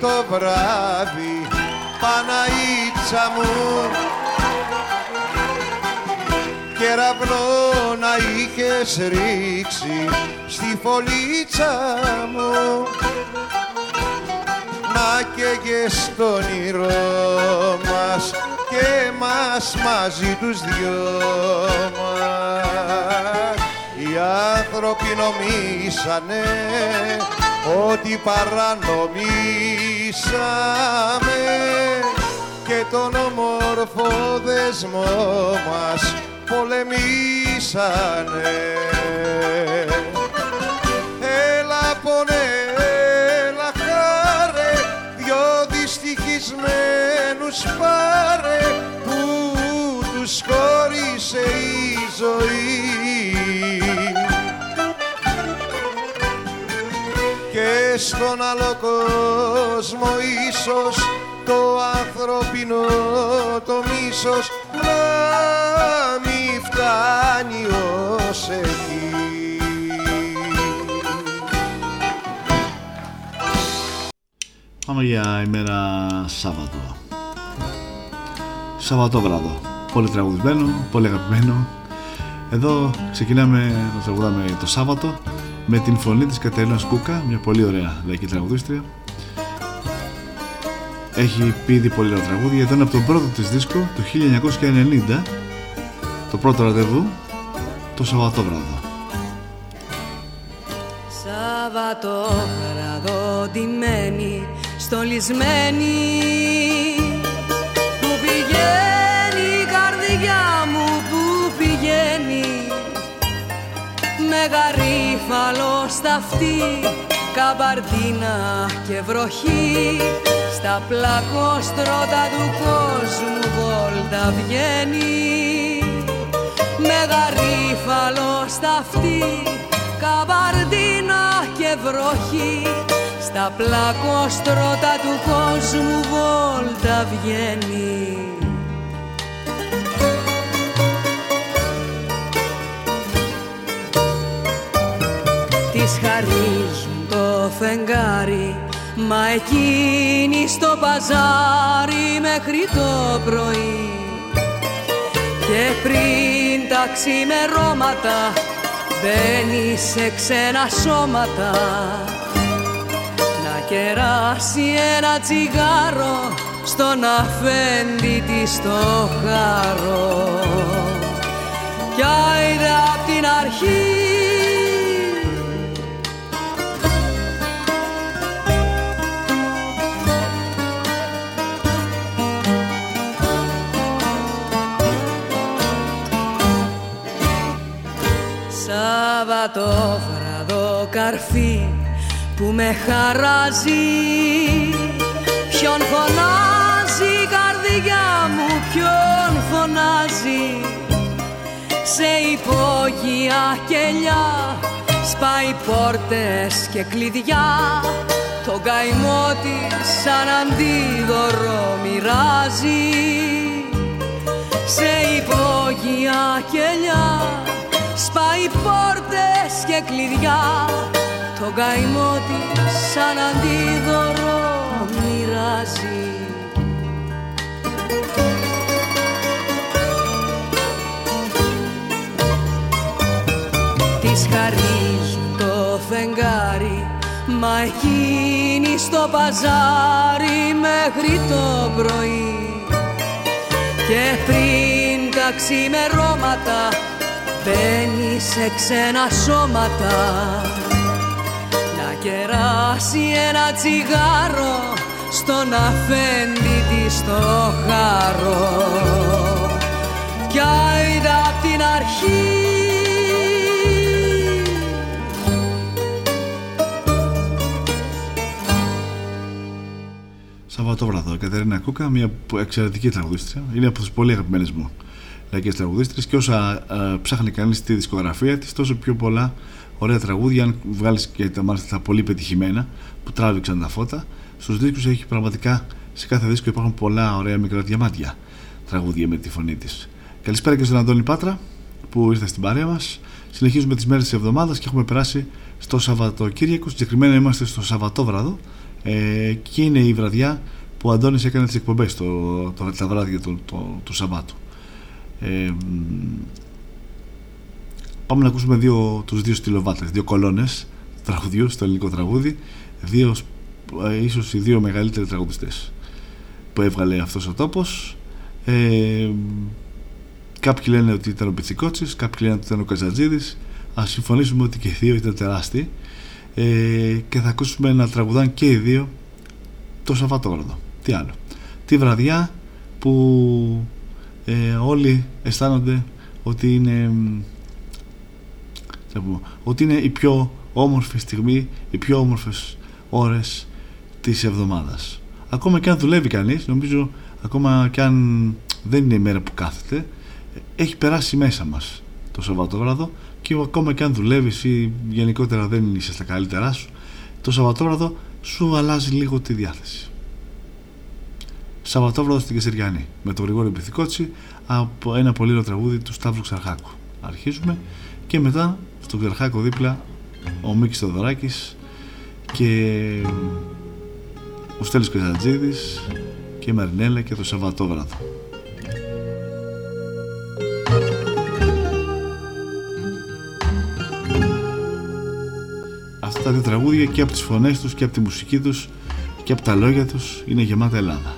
το βράδυ Παναίτσα μου. Κεραυνό να είχες ρίξει στη φωλίτσα μου. Να καίγες το όνειρό μας και μας μαζί τους δυο μας. Οι άνθρωποι νομίσανε ότι παρανομήσαμε και τον όμορφο δεσμό μας πολεμήσανε. Έλα πονέ, έλα χάρε, δυο δυστυχισμένους πάρε που τους χώρισε η ζωή. Και στον άλλο κόσμο ίσως το ανθρωπινό το μίσος να μη φτάνει ως εκεί. Πάμε για ημέρα Σάββατο. Σαββατόβραδο. Πολύ τραγουδισμένο, πολύ αγαπημένο. Εδώ ξεκινάμε να τραγουδάμε το Σάββατο με την φωνή της Κατερίνας Κούκα, μια πολύ ωραία λαϊκή τραγουδίστρια. Έχει πει ήδη πολύ ωραία τραγούδια. Εδώ είναι από τον πρώτο της δίσκο του 1990, το πρώτο ραντεβού, το Σαββατόβραδο. Σαββατόβραδο ντυμένη, στολισμένη Που πηγαίνει η καρδιά Με γαρίφαλο σταυτί, καμπαρτίνα και βροχή. Στα πλακόστρωτα του κόσμου βόλτα βγαίνει. Με γαρίφαλο σταυτί, καμπαρτίνα και βροχή. Στα πλακόστρωτα του κόσμου βόλτα βγαίνει. Της χαρίζουν το φεγγάρι Μα εκείνη στο παζάρι μέχρι το πρωί. Και πριν τα ξημερώματα μπαίνει σε ξένα σώματα. Να κεράσει ένα τσιγάρο στον αφέντη της το χαρό Κι άιδε απ' την αρχή Σαββατόβραδο καρφί που με χαράζει. Ποιον φωνάζει η καρδιά μου, ποιον φωνάζει. Σε υπόγεια κελιά σπάει πόρτες και κλειδιά. Το καημό της σαν αντίδωρο μοιράζει. Σε υπόγεια κελιά Σπάει πόρτες και κλειδιά. Το τον καημό της σαν αντίδωρο μοιράζει. Της χαρίζουν το φεγγάρι Μα εκείνη στο παζάρι μέχρι το πρωί. Και πριν τα ξημερώματα μπαίνει σε ξένα σώματα. Να κεράσει ένα τσιγάρο στον αφέντη της το χάρο. Κι άιδα απ' την αρχή. Σαββατόβραδο, η Κατερίνα Κούκα, μια εξαιρετική τραγουδίστρια. Είναι από τις πολύ αγαπημένες μου λαϊκές τραγουδίστρες και όσα ε, ψάχνει κανείς τη δισκογραφία της, τόσο πιο πολλά ωραία τραγούδια. Αν βγάλεις και τα μάλιστα τα πολύ πετυχημένα που τράβηξαν τα φώτα, στους δίσκους έχει πραγματικά σε κάθε δίσκο υπάρχουν πολλά ωραία μικρά διαμάντια τραγούδια με τη φωνή της. Καλησπέρα και στον Αντώνη Πάτρα που ήρθε στην παρέα μας. Συνεχίζουμε τις μέρες της εβδομάδας και έχουμε περάσει στο Σαββατοκύριακο. Συγκεκριμένα είμαστε στο Σαββατόβραδο ε, και είναι η βραδιά που ο Αντώνης έκανε τις εκπομπές το, το, τα βράδια του, το, του Σαββάτου. Ε, πάμε να ακούσουμε δύο, τους δύο στυλοβάτες, δύο κολόνες τραγουδιού στο ελληνικό τραγούδι, δύο, ε, ίσως οι δύο μεγαλύτεροι τραγουδιστές που έβγαλε αυτός ο τόπος. Ε, κάποιοι λένε ότι ήταν ο Πιτσικότσης, κάποιοι λένε ότι ήταν ο Καζατζίδης. Ας συμφωνήσουμε ότι και οι δύο ήταν τεράστιοι ε, και θα ακούσουμε να τραγουδάν και οι δύο το Σαββατόβραδο. Τι άλλο. Τη βραδιά που ε, όλοι αισθάνονται ότι είναι θα πω, ότι είναι η πιο όμορφη στιγμή, οι πιο όμορφες ώρες της εβδομάδας. Ακόμα και αν δουλεύει κανείς, νομίζω ακόμα και αν δεν είναι η μέρα που κάθεται, έχει περάσει μέσα μας το Σαββατόβραδο και ακόμα και αν δουλεύεις ή γενικότερα δεν είσαι στα καλύτερά σου, το Σαββατόβραδο σου αλλάζει λίγο τη διάθεση. Σαββατόβραδο στην Κεσαιριανή με τον Γρηγόρη Μπιθικότσι από ένα πολύ ωραίο τραγούδι του Σταύρου Ξαρχάκου. Αρχίζουμε και μετά στον Ξαρχάκο δίπλα ο Μίκης Θεοδωράκης και ο Στέλιος Καζατζίδης και η Μαρινέλα και το Σαββατόβραδο. Αυτά τα δύο τραγούδια και από τις φωνές τους και από τη μουσική τους και από τα λόγια τους είναι γεμάτα Ελλάδα.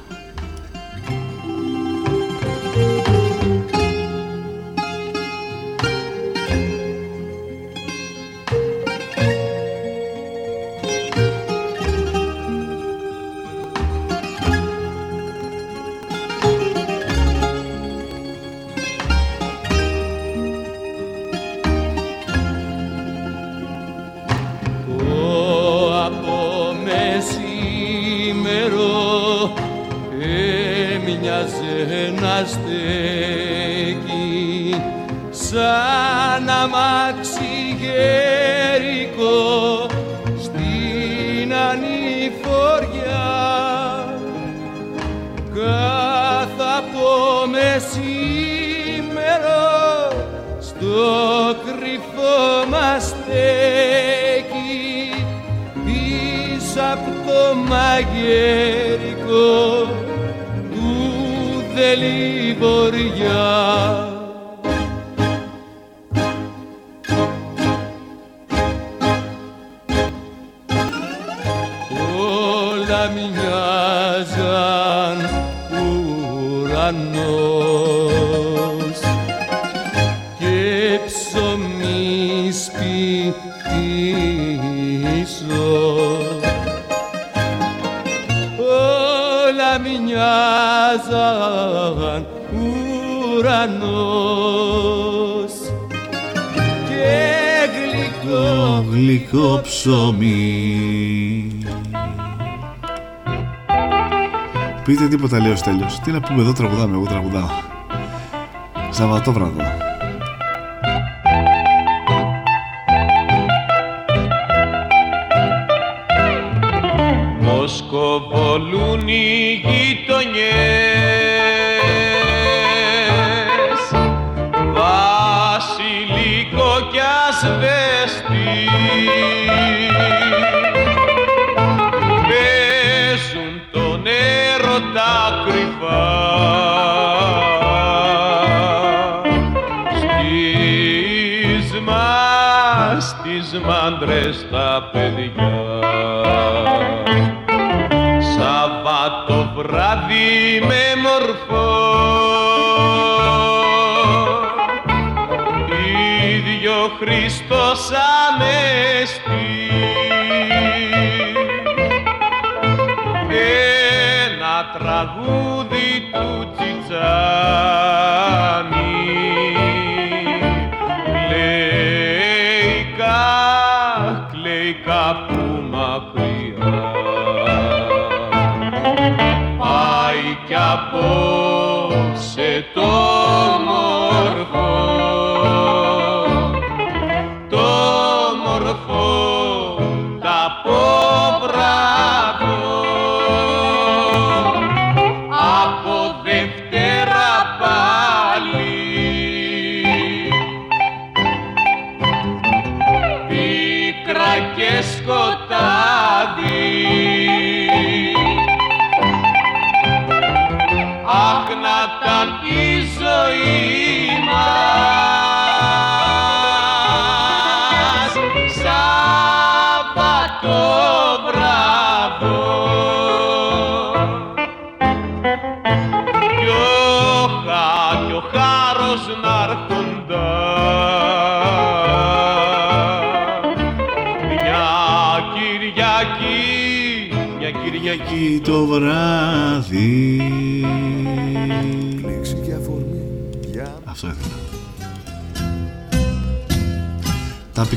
Όλα μοιάζαν ουρανός. Και ψωμί σπιτίσω όλα μοιάζαν ουρανός. Και γλυκό Το γλυκό ψωμί Πείτε τίποτα λέει ο Στέλιος. Τι να πούμε εδώ τραγουδάμε εγώ τραγουδάω. Σαββατόβραδο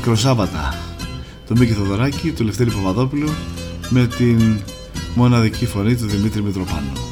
Μικροσάββατα του Μίκη Θοδωράκη, το Λευτέρη Παπαδόπουλου με την μοναδική φωνή του Δημήτρη Μητροπάνου.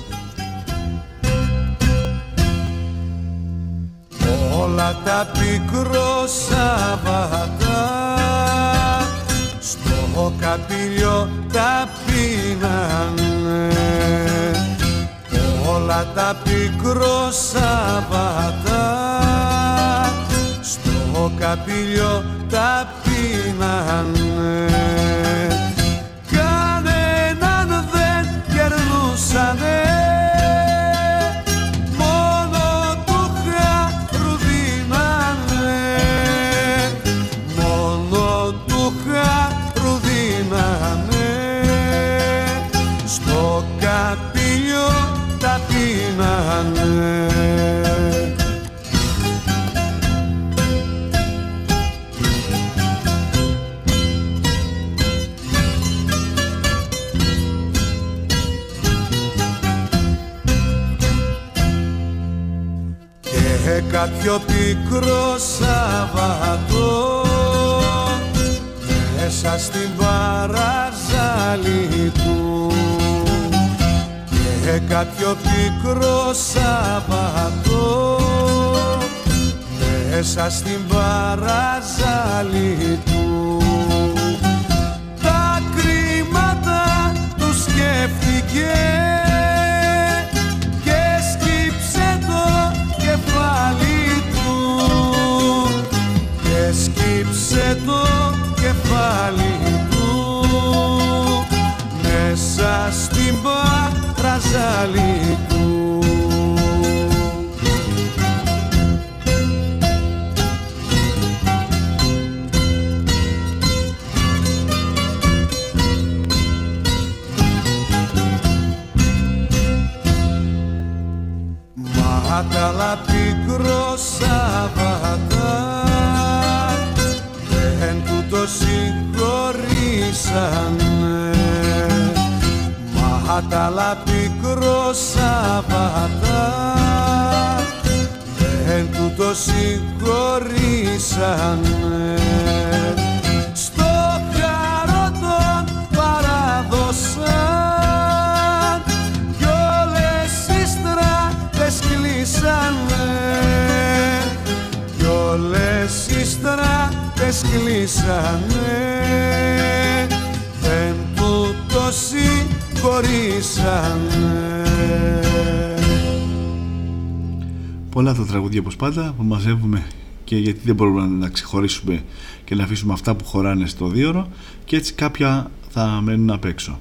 πάντα που μαζεύουμε και γιατί δεν μπορούμε να ξεχωρίσουμε και να αφήσουμε αυτά που χωράνε στο δίωρο και έτσι κάποια θα μένουν απ' έξω.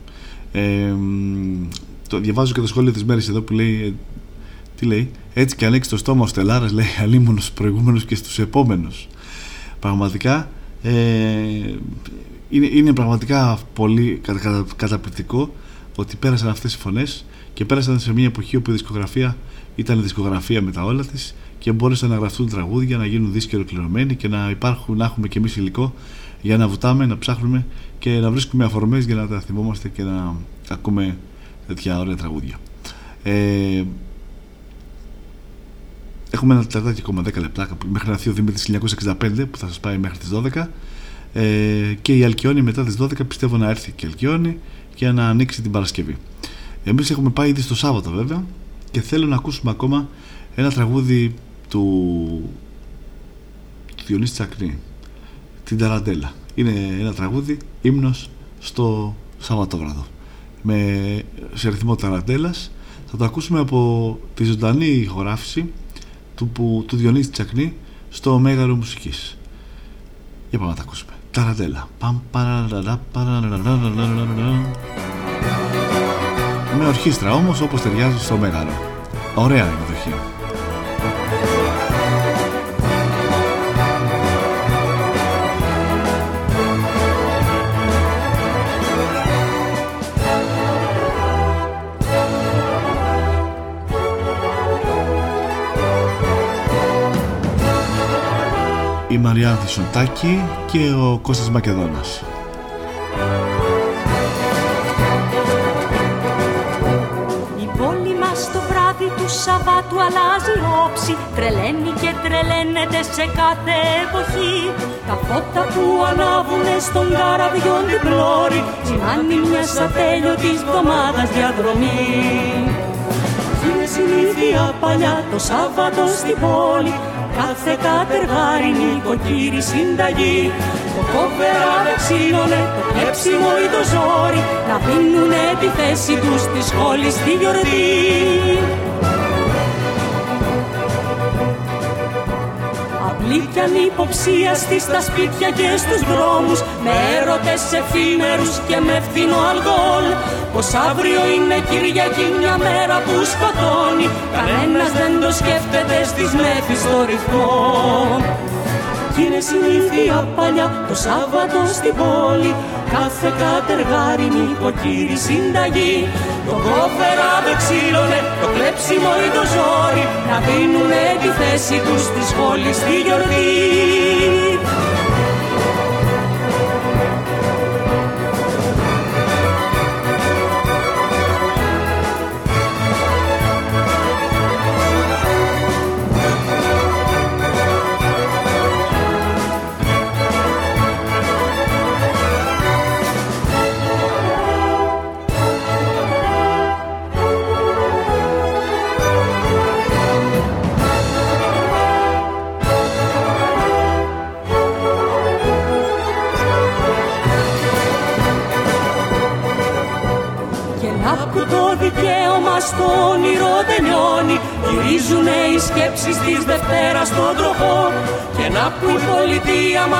Ε, το διαβάζω και το σχόλιο της μέρης εδώ που λέει ε, τι λέει, έτσι και ανοίξει το στόμα ο Στελάρας λέει αλίμονος στους προηγούμενους και στους επόμενους πραγματικά ε, είναι, είναι πραγματικά πολύ κατα, κατα, καταπληκτικό ότι πέρασαν αυτές οι φωνές και πέρασαν σε μια εποχή όπου η δισκογραφία ήταν η δισκογραφία με τα όλα της και μπόρεσαν να γραφτούν τραγούδια, να γίνουν δίσκοι ολοκληρωμένοι και να υπάρχουν, να έχουμε και εμείς υλικό για να βουτάμε, να ψάχνουμε και να βρίσκουμε αφορμές για να τα θυμόμαστε και να ακούμε τέτοια ωραία τραγούδια. Ε, Έχουμε ένα τεταρτάκι ακόμα 10 λεπτά μέχρι να έρθει ο Δημήτρης 1965 που θα σας πάει μέχρι τις 12 ε, και η Αλκιόνη μετά τις 12 πιστεύω να έρθει και η Αλκιόνη για να ανοίξει την Παρασκευή. Εμείς έχουμε πάει ήδη στο Σάββατο βέβαια και θέλω να ακούσουμε ακόμα ένα τραγούδι του Διονύση Τσακρή την Ταραντέλα. Είναι ένα τραγούδι ύμνος στο Σαββατόβραδο. Με, σε αριθμό Ταραντέλας. Θα το ακούσουμε από τη ζωντανή ηχογράφηση του, που, του Διονύση Τσακνή στο Μέγαρο Μουσικής. Για πάμε να τα ακούσουμε. Ταραντέλα. Με ορχήστρα όμως όπως ταιριάζει στο Μέγαρο ωραία η η Μαριάνθη Σοντάκη και ο Κώστας Μακεδόνας. Η πόλη μας το βράδυ του Σαββάτου αλλάζει όψη Τρελαίνει και τρελαίνεται σε κάθε εποχή Τα φώτα που ανάβουνε στον καραβιόν την πλώρη Σημάνει μια ατέλειωτης βδομάδας διαδρομή Είναι συνήθεια παλιά το Σάββατο στην πόλη Κάθε κατεργάρι νοικοκύρη συνταγή. Το κόβερα με ξύλωνε, το κλέψιμο ή το ζόρι Να δίνουνε τη θέση τους στη σχόλη στη γιορτή. Απλή κι ανυποψίαστη στα σπίτια και στους δρόμους Με έρωτες εφήμερους και με φθηνό αλκοόλ Πως αύριο είναι Κυριακή μια μέρα που σκοτώνει. Κανένας δεν το σκέφτεται στις μέθης στο ρυθμό. Κι είναι συνήθεια παλιά το Σάββατο στην πόλη Κάθε κατεργάρι νοικοκύρη συνταγή. Το κόφερα με ξύλωνε, το κλέψιμο ή το ζόρι Να δίνουνε τη θέση τους στη σχόλη στη γιορτή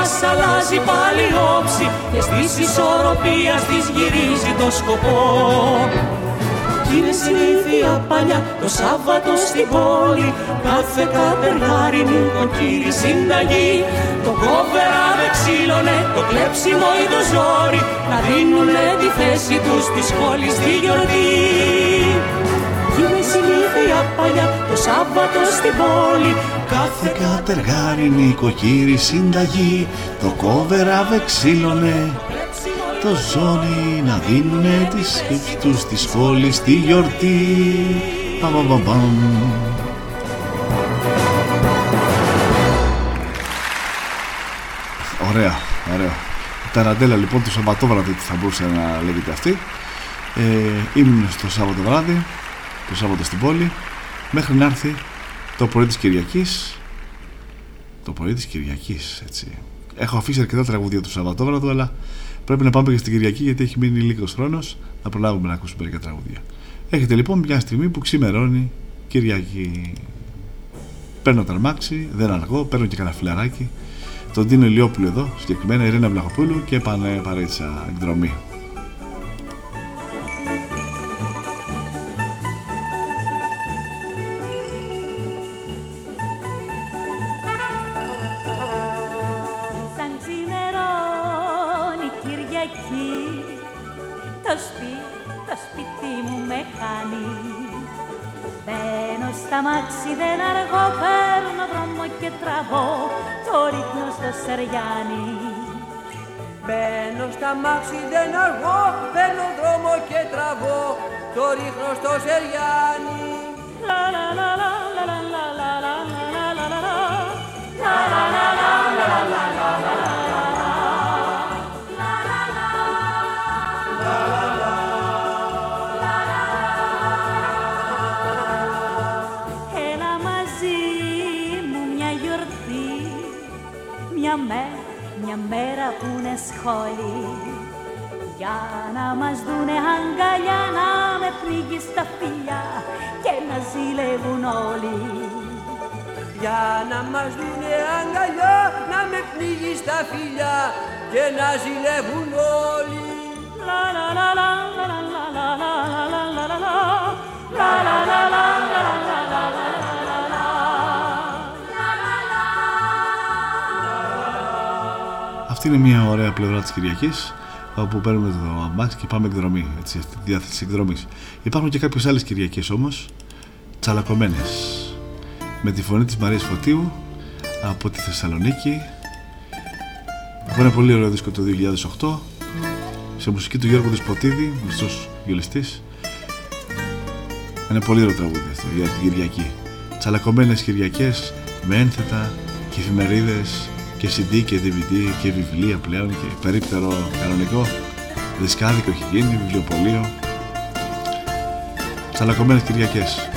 μας αλλάζει πάλι όψη Και στις ισορροπίας της γυρίζει το σκοπό. Κι είναι συνήθεια παλιά το Σάββατο στην πόλη Κάθε κατεργάρι νοικοκύρη συνταγή. Το κόβερα με ξύλωνε, το κλέψιμο ή το ζόρι Να δίνουνε τη θέση τους στη σχόλη στη γιορτή. Κι είναι συνήθεια παλιά το Σάββατο στην πόλη Κάθε κατεργάρι νοικοκύρη συνταγή Το κόβερα βεξίλωνε Το ζώνη να δίνουνε τις σκέψεις τους στη σχόλη στη γιορτή Παμ, παμ, παμ, παμ. Ωραία, ωραία. Ταραντέλα λοιπόν το Σαββατόβραδο τι θα μπορούσε να λέγεται αυτή. Ε, ήμουν στο Σάββατο βράδυ, το Σάββατο στην πόλη, μέχρι να έρθει το πρωί της Κυριακής. Το πρωί της Κυριακής, έτσι. Έχω αφήσει αρκετά τραγούδια του Σαββατόβραδου, αλλά πρέπει να πάμε και στην Κυριακή γιατί έχει μείνει λίγος χρόνος να προλάβουμε να ακούσουμε μερικά τραγούδια. Έχετε λοιπόν μια στιγμή που ξημερώνει Κυριακή. Παίρνω το αρμάξι, δεν αργώ, παίρνω και κανένα φιλαράκι. Τον Τίνο Ηλιόπουλο εδώ, συγκεκριμένα Ειρήνα Βλαχοπούλου και πάνε παρέτσα εκδρομή. Dios μας δουνε αγκαλιά, να με πνίγει στα φιλιά και να ζηλεύουν όλοι. Λα λα λα λα λα λα λα λα λα λα λα λα. Λα λα λα λα λα λα λα λα λα λα. Αυτή είναι μια ωραία πλευρά της Κυριακής όπου παίρνουμε το αμάξι και πάμε εκδρομή, έτσι, αυτή τη διάθεση εκδρομής. Υπάρχουν και κάποιες άλλες Κυριακές όμως, τσαλακωμένες, με τη φωνή της Μαρίας Φωτίου από τη Θεσσαλονίκη. Από ένα πολύ ωραίο δίσκο το 2008, σε μουσική του Γιώργου Δεσποτίδη, γνωστός βιολιστής. Ένα πολύ ωραίο τραγούδι αυτό για την Κυριακή. Τσαλακωμένες Κυριακές με ένθετα και εφημερίδες και CD και DVD και βιβλία πλέον και περίπτερο κανονικό δισκάδικο έχει γίνει, βιβλιοπωλείο Τσαλακωμένες Κυριακές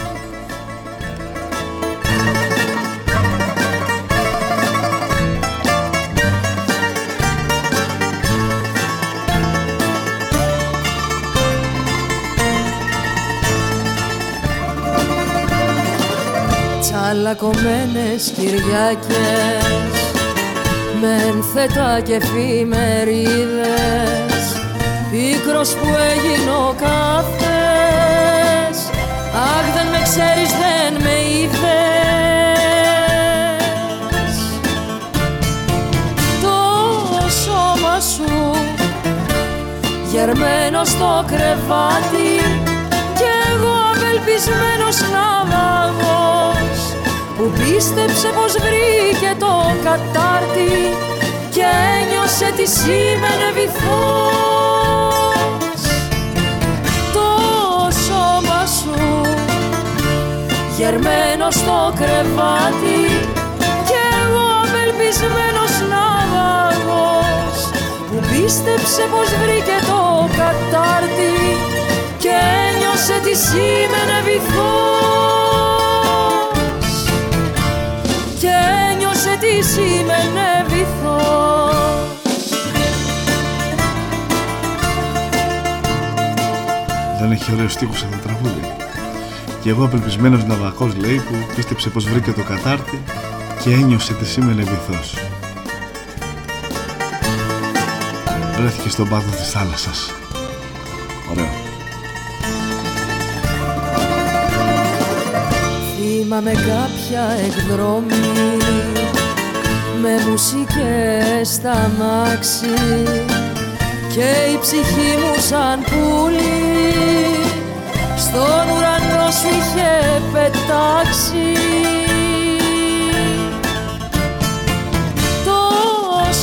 Τσαλακωμένες Κυριακές με ένθετα και εφημερίδες. Πίκρος που έγινε ο καφές αχ δεν με ξέρεις δεν με είδες. Το σώμα σου γερμένο στο κρεβάτι κι εγώ απελπισμένος ναυαγός που πίστεψε πως βρήκε το κατάρτι και ένιωσε τι σήμαινε βυθός. Το σώμα σου γερμένο στο κρεβάτι και εγώ απελπισμένος ναυαγός που πίστεψε πως βρήκε το κατάρτι και ένιωσε τι σήμαινε βυθός ένιωσε τι σήμαινε βυθός Δεν έχει ωραίο στίχος αυτό το τραγούδι. Και εγώ απελπισμένος ναυακός λέει που πίστεψε πως βρήκε το κατάρτι και ένιωσε τι σήμαινε βυθός Βρέθηκε στον πάθος της θάλασσας. Ωραίο. Θυμάμαι κάποια εκδρομή με μουσικές στα μάξι και η ψυχή μου σαν πουλί στον ουρανό σου είχε πετάξει. Το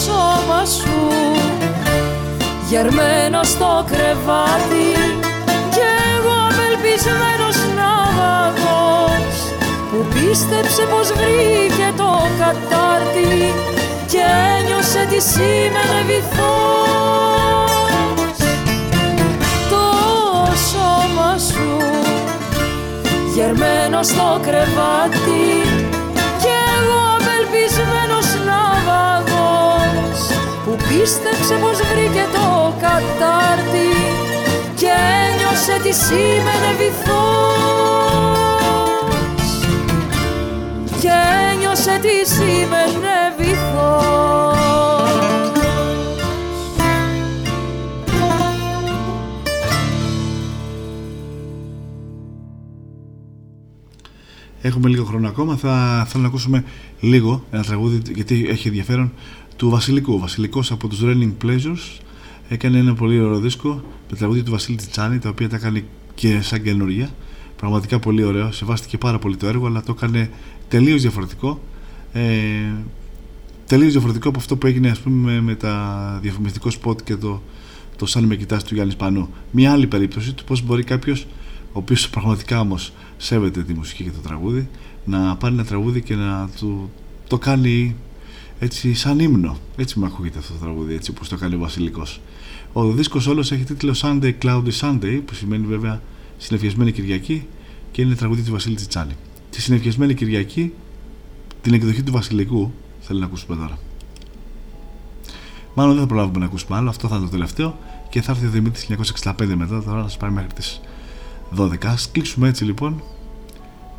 σώμα σου γερμένο στο κρεβάτι και εγώ απελπισμένος ναυαγός που πίστεψε πως βρήκε το κατάρτι και ένιωσε τι σήμαινε βυθός. Το σώμα σου γερμένο στο κρεβάτι και εγώ απελπισμένος ναυαγός που πίστεψε πως βρήκε το κατάρτι και ένιωσε τι σήμαινε βυθός και ένιωσε τι σήμαινε βυθός Έχουμε λίγο χρόνο ακόμα. Θα θέλω να ακούσουμε λίγο ένα τραγούδι γιατί έχει ενδιαφέρον του Βασιλικού. Ο Βασιλικός από τους Raining Pleasures έκανε ένα πολύ ωραίο δίσκο με τραγούδια του Βασίλη Τιτσάνη τα οποία τα κάνει και σαν καινούργια πραγματικά πολύ ωραίο. Σεβάστηκε πάρα πολύ το έργο αλλά το έκανε τελείως διαφορετικό. Ε, τελείως διαφορετικό από αυτό που έγινε ας πούμε με τα διαφημιστικό σποτ και το, το σαν με κοιτάς του Γιάννης Σπανού μια άλλη περίπτωση του πως μπορεί κάποιος ο οποίος πραγματικά όμως σέβεται τη μουσική και το τραγούδι να πάρει ένα τραγούδι και να του, το κάνει έτσι σαν ύμνο. Έτσι μου ακούγεται αυτό το τραγούδι έτσι όπως το κάνει ο Βασιλικός. Ο δίσκος όλος έχει τίτλο Sunday Cloudy Sunday που σημαίνει βέβαια συνεφιασμένη Κυριακή και είναι τραγούδι του Βασίλη Τσιτσάνη τη συνεφιασμένη Κυριακή την εκδοχή του Βασιλικού θέλει να ακούσουμε τώρα Μάλλον δεν θα προλάβουμε να ακούσουμε άλλο, αυτό θα είναι το τελευταίο και θα έρθει ο Δημήτρης 1965 μετά, τώρα να σας πάρει μέχρι τις 12. Α κλείσουμε έτσι λοιπόν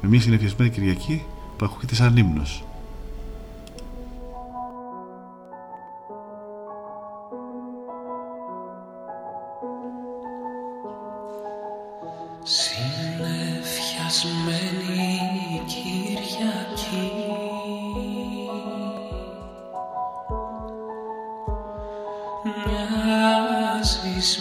με μια συνεφιασμένη Κυριακή που ακούγεται σαν ύμνος. Συνεφιασμένη Κυριακή. Μοιάζεις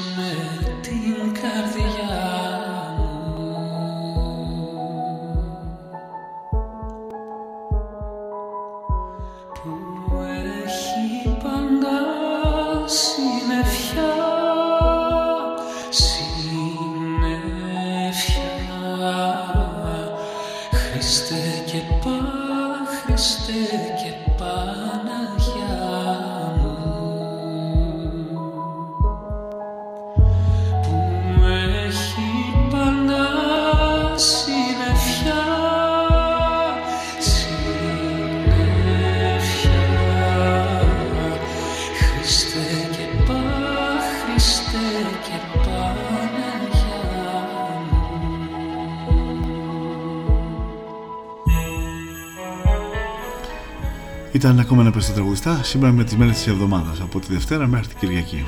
Ήταν ακόμα ένα περισσότερο τραγουδιστά σήμερα με τις μέρες της εβδομάδας από τη Δευτέρα μέχρι την Κυριακή.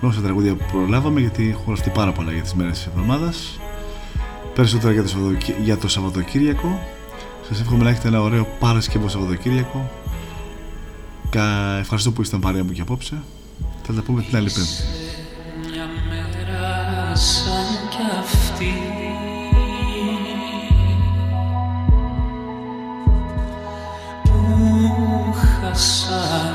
Με όσα τραγούδια που προλάβαμε γιατί έχω γραφτεί πάρα πολλά για τις μέρες της εβδομάδας. Περισσότερα για το, Σαββατοκύ... για το Σαββατοκύριακο. Σας εύχομαι να έχετε ένα ωραίο Παρασκευό Σαββατοκύριακο. Κα... Ευχαριστώ που ήσταν παρέα μου και απόψε. Θα τα πούμε την άλλη Πέμπτη. μια μέρα σαν κι αυτή time.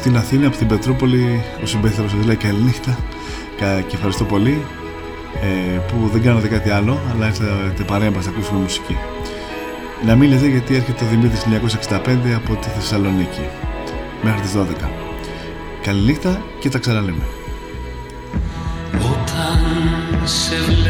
Από την Αθήνα, από την Πετρούπολη, ο συμπέθερος σας λέει καληνύχτα Κα- και ευχαριστώ πολύ ε, που δεν κάνατε κάτι άλλο, αλλά ήρθατε παρέα μας να ακούσουμε μουσική. Να μην λέτε γιατί έρχεται ο Δημήτρης 1965 από τη Θεσσαλονίκη μέχρι τις 12. Καληνύχτα και τα ξαναλέμε. Όταν σε βλέπω βροχερή